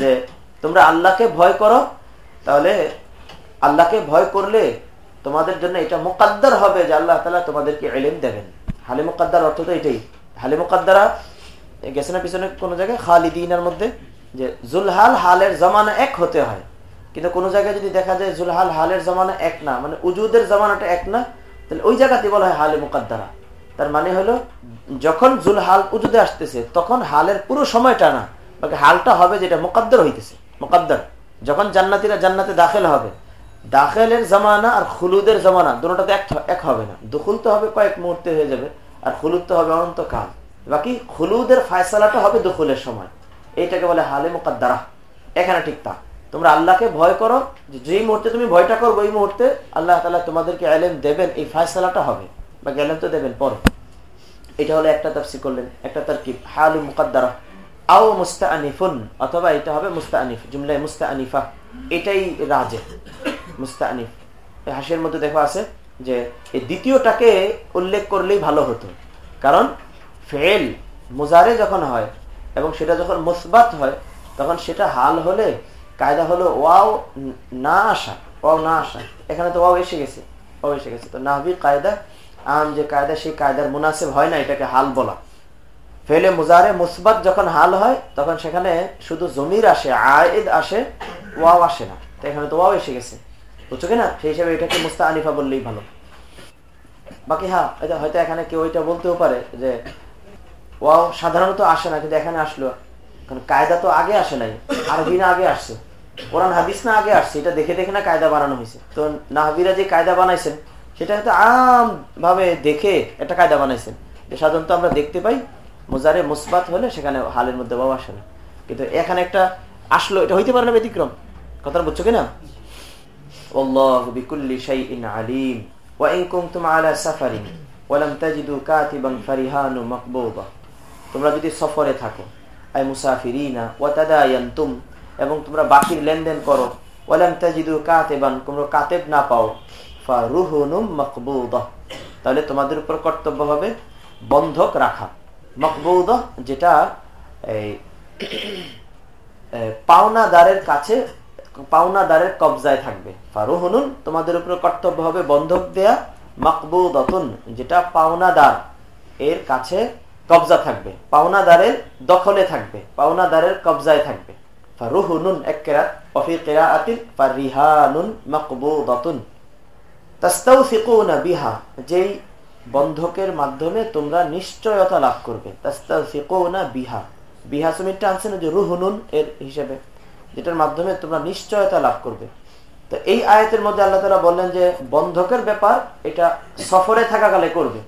যে তোমরা আল্লাহকে ভয় করো, তাহলে আল্লাহকে ভয় করলে তোমাদের জন্য এটা মোকাদ্দার হবে যে আল্লাহ তালা তোমাদেরকে এলেম দেবেন। হালে মোকাদ্দার অর্থ তো এটাই। হালে মোকাদ্দারা গেছে না পিছনে কোনো জায়গায়? খালিদিনের মধ্যে যে জুলহাল হালের জমানা এক হতে হয়। কিন্তু কোনো জায়গায় যদি দেখা যায় জুলহাল হালের জমানা এক না মানে উজুদের জমানাটা এক না, তাহলে ওই জায়গাতে বলা হয় হালে মোকাদ্দারা। তার মানে হলো, যখন জুল হাল উজুদে আসতেছে, তখন হালের পুরো সময়টা না, বাকি হালটা হবে যেটা মোকাদ্দর হইতেছে, মোকাদ্দর। যখন জান্নাতিরা জান্নাতে দাখেল হবে দাখেলের জামানা আর খুলুদের জামানা, দুটাতে এক হবে না। দুখুল তো হবে, কয়েক মুহূর্তে হয়ে যাবে, আর খুলুদ তো হবে অনন্তকাল। বাকি খুলুদের ফায়সালাটা হবে দুখুলের সময়। এইটাকে বলে হালে মোকাদ্দারা। এখানে ঠিক তা। তোমরা আল্লাহকে ভয় করো যেই মুহূর্তে তুমি ভয়টা করব এই মুহূর্তে আল্লাহ তালা তোমাদেরকে আলেম দেবেন, এই ফায়সালাটা হবে। বা গেলেন তো দেবেন পরে। এটা হলো একটা তাফসি করলেন, একটা তার কি হালু মুকাদ্দারা। আও মুস্তা আনিফুন অথবা এটা হবে মুস্তা আনিফ জুমলাই মুস্তা আনিফা এটাই রাজে মুস্তা আনিফ হাসির মধ্যে দেখো আছে যে এই দ্বিতীয়টাকে উল্লেখ করলেই ভালো হতো। কারণ ফেল মোজারে যখন হয় এবং সেটা যখন মুসবাত হয়, তখন সেটা হাল হলে কায়দা হলো ওয়াও না আসা, ওয়াও না আসা। এখানে তো ওয়াও এসে গেছে, ওয়াও এসে গেছে। তো নাহবি কায়দা, আম যে কায়দা, সেই কায়দার মুনাসিব হয় না এটাকে হাল বলা। ফেলে মুজারে মুসবাত যখন হাল হয়, তখন সেখানে শুধু জমির আসে, আয়েদ আসে ওয়াও আসে না তো এখানে তো ওয়াও এসে গেছে। বুঝছ কিনা সেই হিসাবে এটাকে মুস্তা আনিফা বললেই ভালো। বাকি হ্যাঁ এটা হয়তো এখানে কেউ এটা বলতেও পারে যে, ওয়াও সাধারণত আসে না, কিন্তু এখানে আসলো। কারণ কায়দা তো আগে আসে নাই, আরবি না আগে আসছে। কোরআন, হাদিস না আগে আসছে, এটা দেখে দেখে না কায়দা বানানো হয়েছে। তো নাহবিরা যে কায়দা বানাইছেন, সেটা হয়তো আম ভাবে দেখে একটা কায়দা বানাইছেন। যে সাধারণত আমরা দেখতে পাই, মোজারে মুসবাত হলে সেখানে হালের মধ্যে বাবা আসে না। কিন্তু এখানে একটা আসলো এটা হইতে পারে না ব্যতিক্রম কথাটা বুঝছো কিনা والله بكل شيء عليم وإن كنتم على سفر ولم تجدوا كاتبا فرهان مقبوضة তোমরা যদি সফরে থাকো আই মুসাফিরিনা ওয়াতাদায়ান্তুম এবং তোমরা বাকির লেনদেন করো ওয়ালাম তাজিদু কাতেবান তোমরা কাতেব না পাও ফারুহুনুম মাকবুদা তাহলে তোমাদের উপর কর্তব্য হবে বন্ধক রাখা মকবৌদ যেটা এই পাওনাদারের কাছে, পাওনাদারের কবজায় থাকবে। ফারু হনুন তোমাদের উপর কর্তব্য হবে বন্ধক দেয়া, মকবুদতুন, যেটা পাওনাদার, এর কাছে কবজা থাকবে। পাওনাদারের দখলে থাকবে, পাওনাদারের কবজায় থাকবে। এক কেরাত বিহা, যেই বন্ধকের মাধ্যমে তোমরা নিশ্চয়তা লাভ করবে। তাস্তাউসিকুনা বিহা। আনছে না যে রুহুনুন এর হিসেবে, যেটার মাধ্যমে তোমরা নিশ্চয়তা লাভ করবে। তো এই মধ্যে আল্লাহ বললেন যে, বন্ধকের ব্যাপার এটা সফরে থাকাকালে করবে।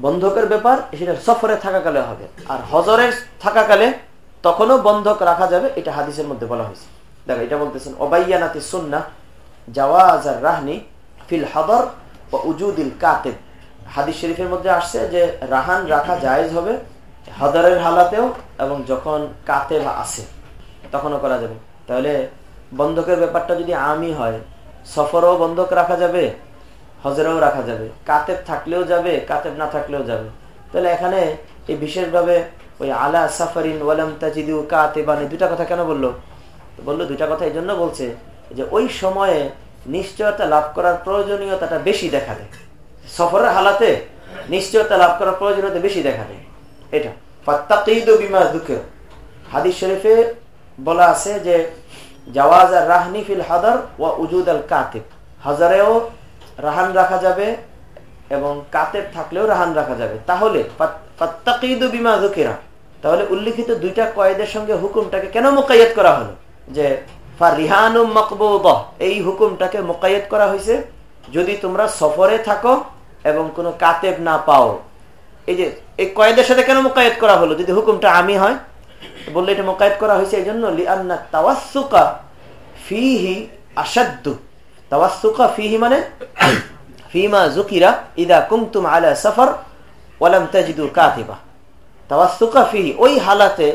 বন্ধকের ব্যাপার সেটা সফরে থাকাকালে হবে। আর হজরের থাকাকালে তখনও বন্ধক রাখা যাবে, এটা হাদিসের মধ্যে বলা হয়েছে। দেখো, এটা বলতেছেন, ওবাইয়ানাতি সুন্না জাওয়াজ আর রাহনি ফিল হদর ও উজুদিল কাতেব। হাদিস শরীফের মধ্যে আসছে যে, রাহান রাখা জায়েজ হবে হদরের হালাতেও এবং যখন কাতে বা আসে, তখনও করা যাবে। তাহলে বন্ধকের ব্যাপারটা যদি আমি হয়, সফরও বন্ধক রাখা যাবে, হজরেও রাখা যাবে। কাতেব থাকলেও যাবে, কাতেব না থাকলেও যাবে। তাহলে এখানে এই বিশেষভাবে ওই আলা সাফারিন ওয়ালাম তাজিদু কাতেবানি দুটা কথা কেন বলল? বলল দুটা কথা এই জন্য বলছে যে ওই সময়ে নিশ্চয়তা লাভ করার প্রয়োজনীয়তাটা বেশি দেখা দেয়। সফরের হালাতে নিশ্চয়তা লাভ করার প্রয়োজনীয়তা বেশি দেখা দেয়। এটা। বিমা দুঃখের হাদিস শরীফে বলা আছে যে, জাওয়াজ আর রাহনি ফিল হাদার ওয়া উজুদ আল কাতেব। হাজারেও রাহান রাখা যাবে এবং কাতেব থাকলেও রাহান রাখা যাবে। তাহলে বিমা দুঃখেরা তাহলে উল্লিখিত দুইটা কয়েদের সঙ্গে হুকুমটাকে কেন মোকাইয়াত করা হলো? যে এই হুকুমটাকে মোকাইয়ত করা হয়েছে যদি তোমরা সফরে থাকো এবং কোনো কাতেব না পাও। এই যে এই কয়েদের সাথে কেন মোকায়েত করা হলো? যদি হুকুমটা আমি হয়, বললে এটা মোকায়েত করা হয়েছে এই জন্য লিআন্না তাওয়াসুকা ফিহি আসাদ্দু তাওয়াসুকা ফিহি মানে ফিমা জুকিরা ইদা কুমতুম আলা সফর ওয়ালাম তাজিদু কাতিবা। তাওয়াসুকা ফিহি, ওই হালাতে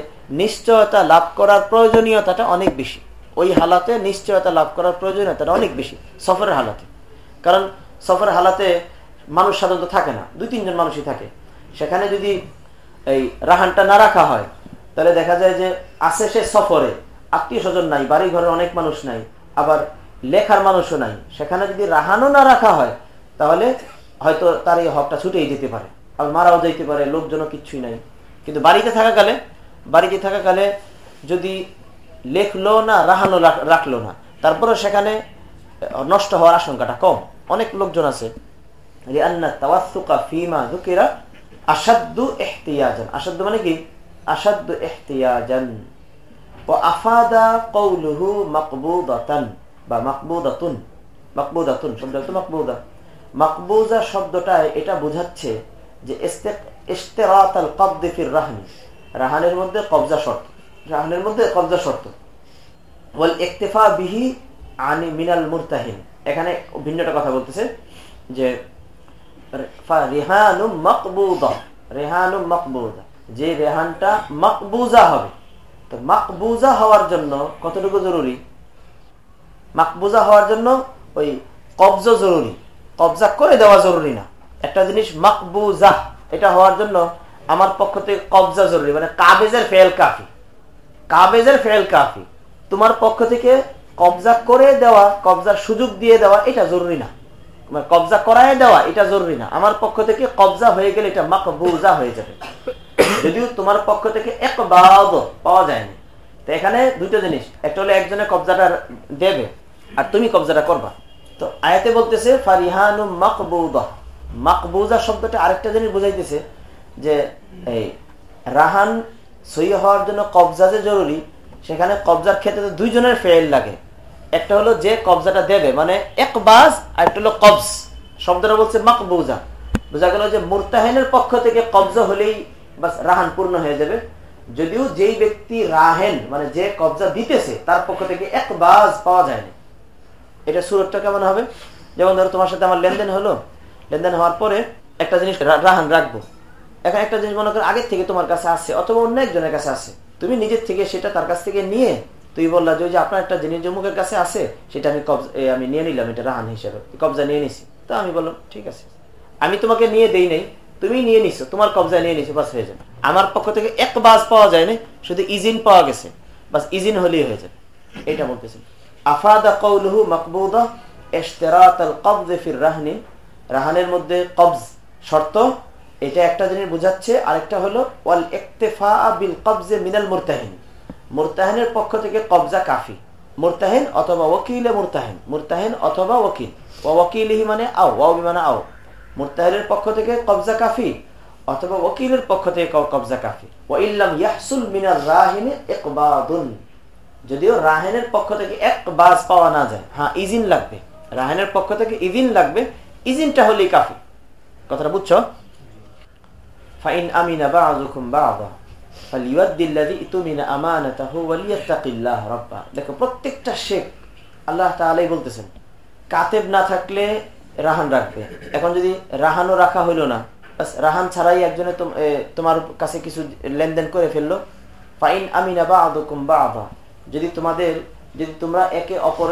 নিশ্চয়তা লাভ করার প্রয়োজনীয়তাটা অনেক বেশি। ওই হালাতে নিশ্চয়তা লাভ করার প্রয়োজনীয়তাটা অনেক বেশি, সফরের হালাতে। কারণ সফরের হালাতে মানুষ সাধারণত থাকে না, দুই তিনজন মানুষই থাকে। সেখানে যদি এই রাহানটা না রাখা হয়, তাহলে দেখা যায় যে আসে সে সফরে, আত্মীয় স্বজন নাই, বাড়ি ঘরে অনেক মানুষ নাই, আবার লেখার মানুষও নাই। সেখানে যদি রাহানও না রাখা হয়, তাহলে হয়তো তার এই হকটা ছুটেই যেতে পারে, আবার মারাও যেতে পারে, লোকজনও কিচ্ছুই নাই। কিন্তু বাড়িতে থাকাকালে বাড়িতে থাকাকালে যদি লেখলো না রাহানো রাখল না তারপরে সেখানে নষ্ট হওয়ার আশঙ্কাটা কম। অনেক লোকজন আছে। আসাদ্দু এহতিয়াজান। আসাদ্দু মানে কি? আসাদ্দু এহতিয়াজান। ও আফাদা কৌলুহু মকবুদাতান বা মকবুদাতুন। মকবুদাতুন, শব্দ হচ্ছে মকবুদা। মকবুজা শব্দটায় এটা বোঝাচ্ছে যে ইস্তেরাত আল কবদি ফির রাহানি। রাহানের মধ্যে কবজা শর্ত। রাহানের মধ্যে কবজা শর্ত। ওয়াল ইকতিফা বিহি আনি মিনাল মুরতাহিন। এখানে ভিন্নটা কথা বলতেছে যে যে রেহানটা মকবুজা হবে। তো হওয়ার জন্য কতটুকু জরুরি? হওয়ার জন্য ওই কবজ জরুরি। কবজা করে দেওয়া জরুরি না। একটা জিনিস মাকবুজা, এটা হওয়ার জন্য আমার পক্ষ থেকে কবজা জরুরি মানে কাবেজের ফেল কাফি। কাবেজের ফেল কাফি। তোমার পক্ষ থেকে কবজা করে দেওয়া, কবজার সুযোগ দিয়ে দেওয়া, এটা জরুরি না। কবজা করায় দেওয়া, এটা জরুরি না। আমার পক্ষ থেকে কবজা হয়ে গেলে এটা মাকবুজা হয়ে যাবে। যদিও তোমার পক্ষ থেকে এক বাদ পাওয়া যায়নি। তো এখানে দুটো জিনিস। একটা হলো একজনে কবজাটা দেবে, আর তুমি কবজাটা করবা। তো আয়াতে বলতেছে, ফারিহানু মাকবুদা। মাকবুজা শব্দটা আরেকটা জিনিস বুঝাইতেছে যে, এই রাহান সই হওয়ার জন্য কবজা যে জরুরি, সেখানে কবজার ক্ষেত্রে দুইজনের ফেল লাগে। একটা হলো যে কবজাটা দেবে মানে এক বাজ আর একটা হলো কবজ। শব্দটা বলছে মাকবুজা। বোঝা গেল যে মুরতাহেনের পক্ষ থেকে কবজা হলেই বাস রাহান পূর্ণ হয়ে যাবে। যদিও যেই ব্যক্তি রাহেন মানে যে কবজা দিতেছে, তার পক্ষ থেকে এক বাজ পাওয়া যায়নি। এটা সুরতটা কেমন হবে? যেমন ধরো তোমার সাথে আমার লেনদেন হলো। লেনদেন হওয়ার পরে একটা জিনিস রাহান রাখব। এখন একটা জিনিস মনে করো আগের থেকে তোমার কাছে আসছে অথবা অন্য একজনের কাছে আসে তুমি নিজের থেকে সেটা তার কাছ থেকে নিয়ে তুই বললা যে আপনার একটা জিনিস জমুকের কাছে আছে, সেটা আমি কবজা আমি নিয়ে নিলাম, এটা রাহান হিসাবে। কবজা নিয়ে নিছি। তো আমি বললাম, ঠিক আছে। আমি তোমাকে নিয়ে দেই নাই, তুমি নিয়ে নিছো, তোমার কবজা নিয়ে নিছো, বাস হয়ে যাবে। আমার পক্ষ থেকে এক বাস পাওয়া যায় না শুধু ইজিন পাওয়া গেছে। বাস ইজিন হলেই হয়ে যাবে। এটা বলতেছি। আফাদা কৌলহু মকবুদা এশতেরাত আল কবজ ফির রাহনি। রাহানের মধ্যে কবজ শর্ত, এটা একটা জিনিস বোঝাচ্ছে। আরেকটা হলো ওয়াল ইকতেফা বিল কবজে মিনাল মুরতাহিন। মুরতাহিনের পক্ষ থেকে কবজা কাফি। মুরতাহিন অথবা ওকিলে মুরতাহিন। মুরতাহিন অথবা ওকিল। ও ওকিলহি মানে আও, ওয়াও বিমানে আও। মুরতাহিনের পক্ষ থেকে কবজা কাফি অথবা ওকিলের পক্ষ থেকে কবজা কাফি। ও ইল্লাম ইয়াহসুল মিনার রাহিনে ইকবাদুন। যদিও রাহেনের পক্ষ থেকে এক বাজ পাওয়া না যায়। হ্যাঁ ইজিন লাগবে। রাহেনের পক্ষ থেকে ইজিন লাগবে। ইজিনটা হলেই কাফি। কথাটা বুঝছ? ফাইন আমিনা বা আমানাতাহু ওয়ালিয়াত্তাকিল্লাহ রাব্বা দেখো, প্রত্যেকটা শেখ আল্লাহ বলতেছেন, কাতেব না থাকলে রাহান রাখবে। এখন যদি রাহানও রাখা না রাহান ছাড়াই একজনে তোমার কাছে কিছু লেনদেন করে ফেলল, ফাইন আমিনা বাযুকুম বাযা যদি তোমাদের, যদি তোমরা একে অপর,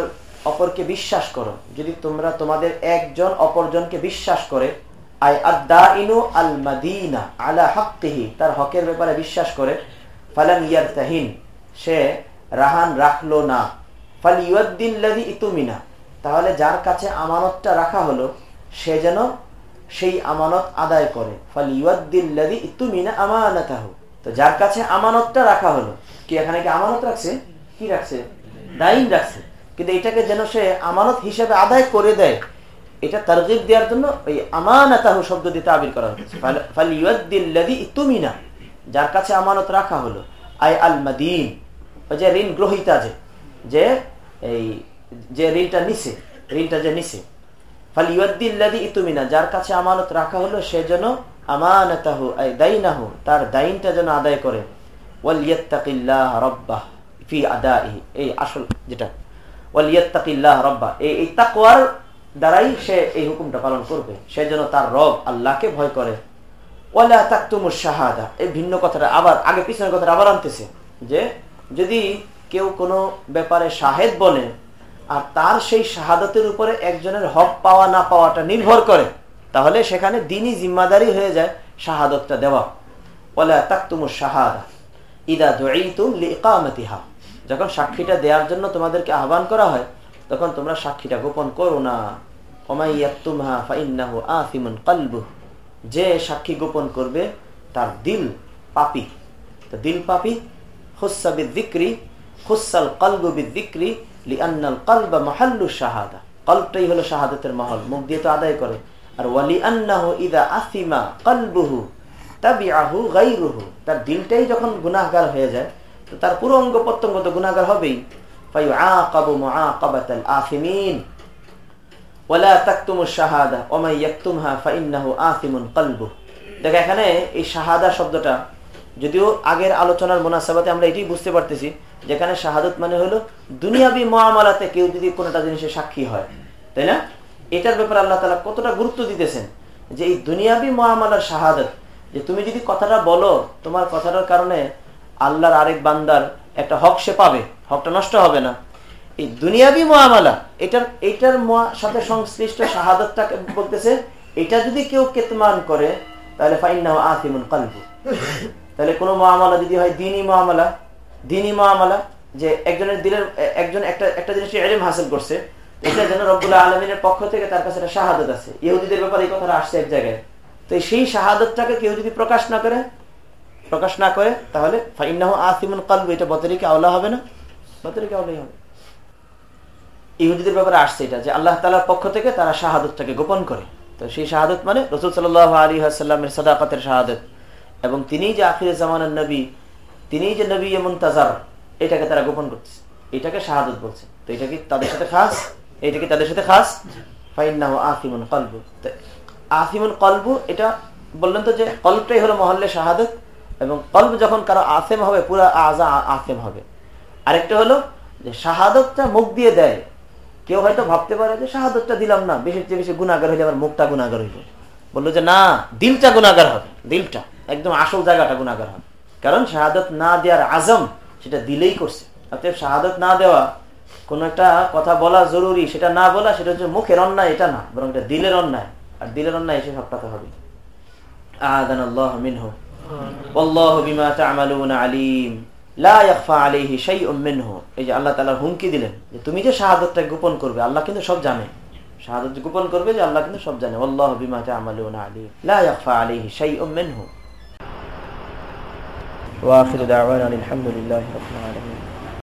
অপরকে বিশ্বাস করো, যদি তোমরা তোমাদের একজন অপরজনকে বিশ্বাস করে তার হকের ব্যাপারে বিশ্বাস করে তাহিন সে রাহান রাখল না। ফাল তাহলে যার কাছে আমানতটা রাখা হলো, সে যেন সেই আমানত আদায় করে। ফাল ইউদ্দিল্লাদি ইতুমিনা আমানাতাহু। তো যার কাছে আমানতটা রাখা হলো, কি এখানে কি আমানত রাখছে? কি রাখছে? দাইন রাখছে। কিন্তু এটাকে যেন সে আমানত হিসেবে আদায় করে দেয়। এটা তারগিব দেওয়ার জন্য ওই আমানাতাহু শব্দ দিয়ে তাবির করা তুমিনা যার কাছে আমানত রাখা হলো। আই আল মাদিন যে ঋণ গ্রহিতা যে এই, যে ঋণটা নিছে, ঋণটা যে নিছে। যার কাছে আমানত রাখা হলো, সে যেন আমানাতাহু তার দাইনটা যেন আদায় করে। এই আসল যেটা। রব্বা, এই এই তাকওয়ার দ্বারাই সে এই হুকুমটা পালন করবে। সে যেন তার রব আল্লাহকে ভয় করে। ওয়ালা তাকতুমুস শাহাদা। এই ভিন্ন কথাটা আবার, আগে পিছনের কথাটা আবার আনতেছে যে, যদি কেউ কোনো ব্যাপারে শাহেদ বলে আর তার সেই শাহাদতের উপরে একজনের হক পাওয়া না পাওয়াটা নির্ভর করে, তাহলে সেখানে দিনই জিম্মাদারি হয়ে যায় শাহাদতটা দেওয়া। ওয়ালা তাকতুমুস শাহাদা। ইদা লিকামতিহা যখন সাক্ষীটা দেওয়ার জন্য তোমাদেরকে আহ্বান করা হয় তখন তোমরা সাক্ষীটা গোপন করো না। যে সাক্ষী গোপন করবে, তার দিল পাপি। তো দিল পাপি হুসাবিদ্দিক্রি হুসাল কলবুবিদ্দিক্রি লিআনাল কলবা মাহাল্লু শাহাদা। কল্পটাই হলো শাহাদতের মহল, মুখ দিয়ে তো আদায় করে। আর ওয়ালি আন্নাহু ইদা আসিমা কলবুহু, তাবিআহু গাইরুহু তার দিলটাই যখন গুনাহগার হয়ে যায়, তো তার পুরো অঙ্গ প্রত্যঙ্গ তো গুনাহগার হবেই। فيعاقب معاقبة الآثمين ولا تكتم الشهادة ومن يكتمها فإنه آثم قلبه দেখ এখানে এই শাহাদা শব্দটা যদিও আগের আলোচনার মোনাসাবাতে আমরা এটাই বুঝতে পারতেছি যেখানে শাহাদত মানে হলো দুনিয়াবি মহামালাতে কেউ যদি কোনোটা জিনিসের সাক্ষী হয় তাই না এটার ব্যাপারে আল্লাহ তালা কতটা গুরুত্ব দিতেছেন যে এই দুনিয়াবি মহামালার শাহাদত যে তুমি যদি কথাটা বলো তোমার কথাটার কারণে আল্লাহর আরেক বান্দার একটা হক সে পাবে হকটা নষ্ট হবে না। এই দুনিয়াবি মহামালা, এটার এটার সাথে সংশ্লিষ্ট শাহাদতটাকে বলতেছে, এটা যদি কেউ কেতমান করে, তাহলে ফাইন্নাহ আতিমুন কালবু। তাহলে কোনো মহামালা যদি হয় দিনই মহামালা দিনই মহামালা, যে একজনের দিলের একজন একটা একটা জিনিস এলিম হাসিল করছে, এটা যেন রব্বুল্লাহ আলমিনের পক্ষ থেকে তার কাছে একটা শাহাদত আছে। ইহুদিদের ব্যাপারে এই কথাটা আসছে এক জায়গায়। তো সেই শাহাদতটাকে কেউ যদি প্রকাশ না করে, প্রকাশ না করে, তাহলে ফাইন্নাহ আসিমুন কালবু, এটা বতরিকে আওলা হবে না? বতরিকে আওলাই হবে। ইহুদিদের ব্যাপারে আসছে এটা, যে আল্লাহ তালার পক্ষ থেকে তারা শাহাদতটাকে গোপন করে। তো সেই শাহাদত মানে রসুল সাল আলী আসাল্লামের সদাকাতের শাহাদত। এবং তিনি যে আখির জামানের নবী তিনি যে নবী মুন্তাজার, এটাকে তারা গোপন করতেছে এটাকে শাহাদত বলছে। তো এটা কি তাদের সাথে খাস? এটা কি তাদের সাথে খাস? ফাইন্নাহ আফিমুন কলবু। আফিমুন কলবু, এটা বললেন তো যে কল্পটাই হলো মহল্লে শাহাদত, এবং কল্প যখন কারও আফেম হবে, পুরা আজা আফেম হবে। আরেকটা হলো যে শাহাদতটা মুখ দিয়ে দেয়। কেউ হয়তো ভাবতে পারে যে শাহাদতটা দিলাম না বেশি চেয়ে বেশি গুণাগার হইলে আমার মুখটা গুণাগার হইল বলল যে না দিলটা গুণাগার হবে দিলটা একদম আসল জায়গাটা গুণাগার হবে। কারণ শাহাদত না দেওয়ার আজম সেটা দিলেই করছে। অর্থাৎ শাহাদত না দেওয়া কোনো একটা কথা বলা জরুরি সেটা না বলা সেটা হচ্ছে মুখের অন্যায় এটা না। বরং এটা দিলের অন্যায়। আর দিলের অন্যায় এসে সব কথা হবে। আদান আল্লাহ মিনহ আল্লাহ বিমা তামালুন আলিম। আলিহি সেই মিনহু। এই যে আল্লাহ তালা হুমকি দিলেন যে তুমি যে শাহাদতটা গোপন করবে, আল্লাহ কিন্তু সব জানে। শাহাদত গোপন করবে যে আল্লাহ কিন্তু সব জানে। আল্লাহ বিমা আমালুন আলী লাফা আলিহি সেই মিনহু। ওয়াখির দাওয়ান আলহামদুলিল্লাহ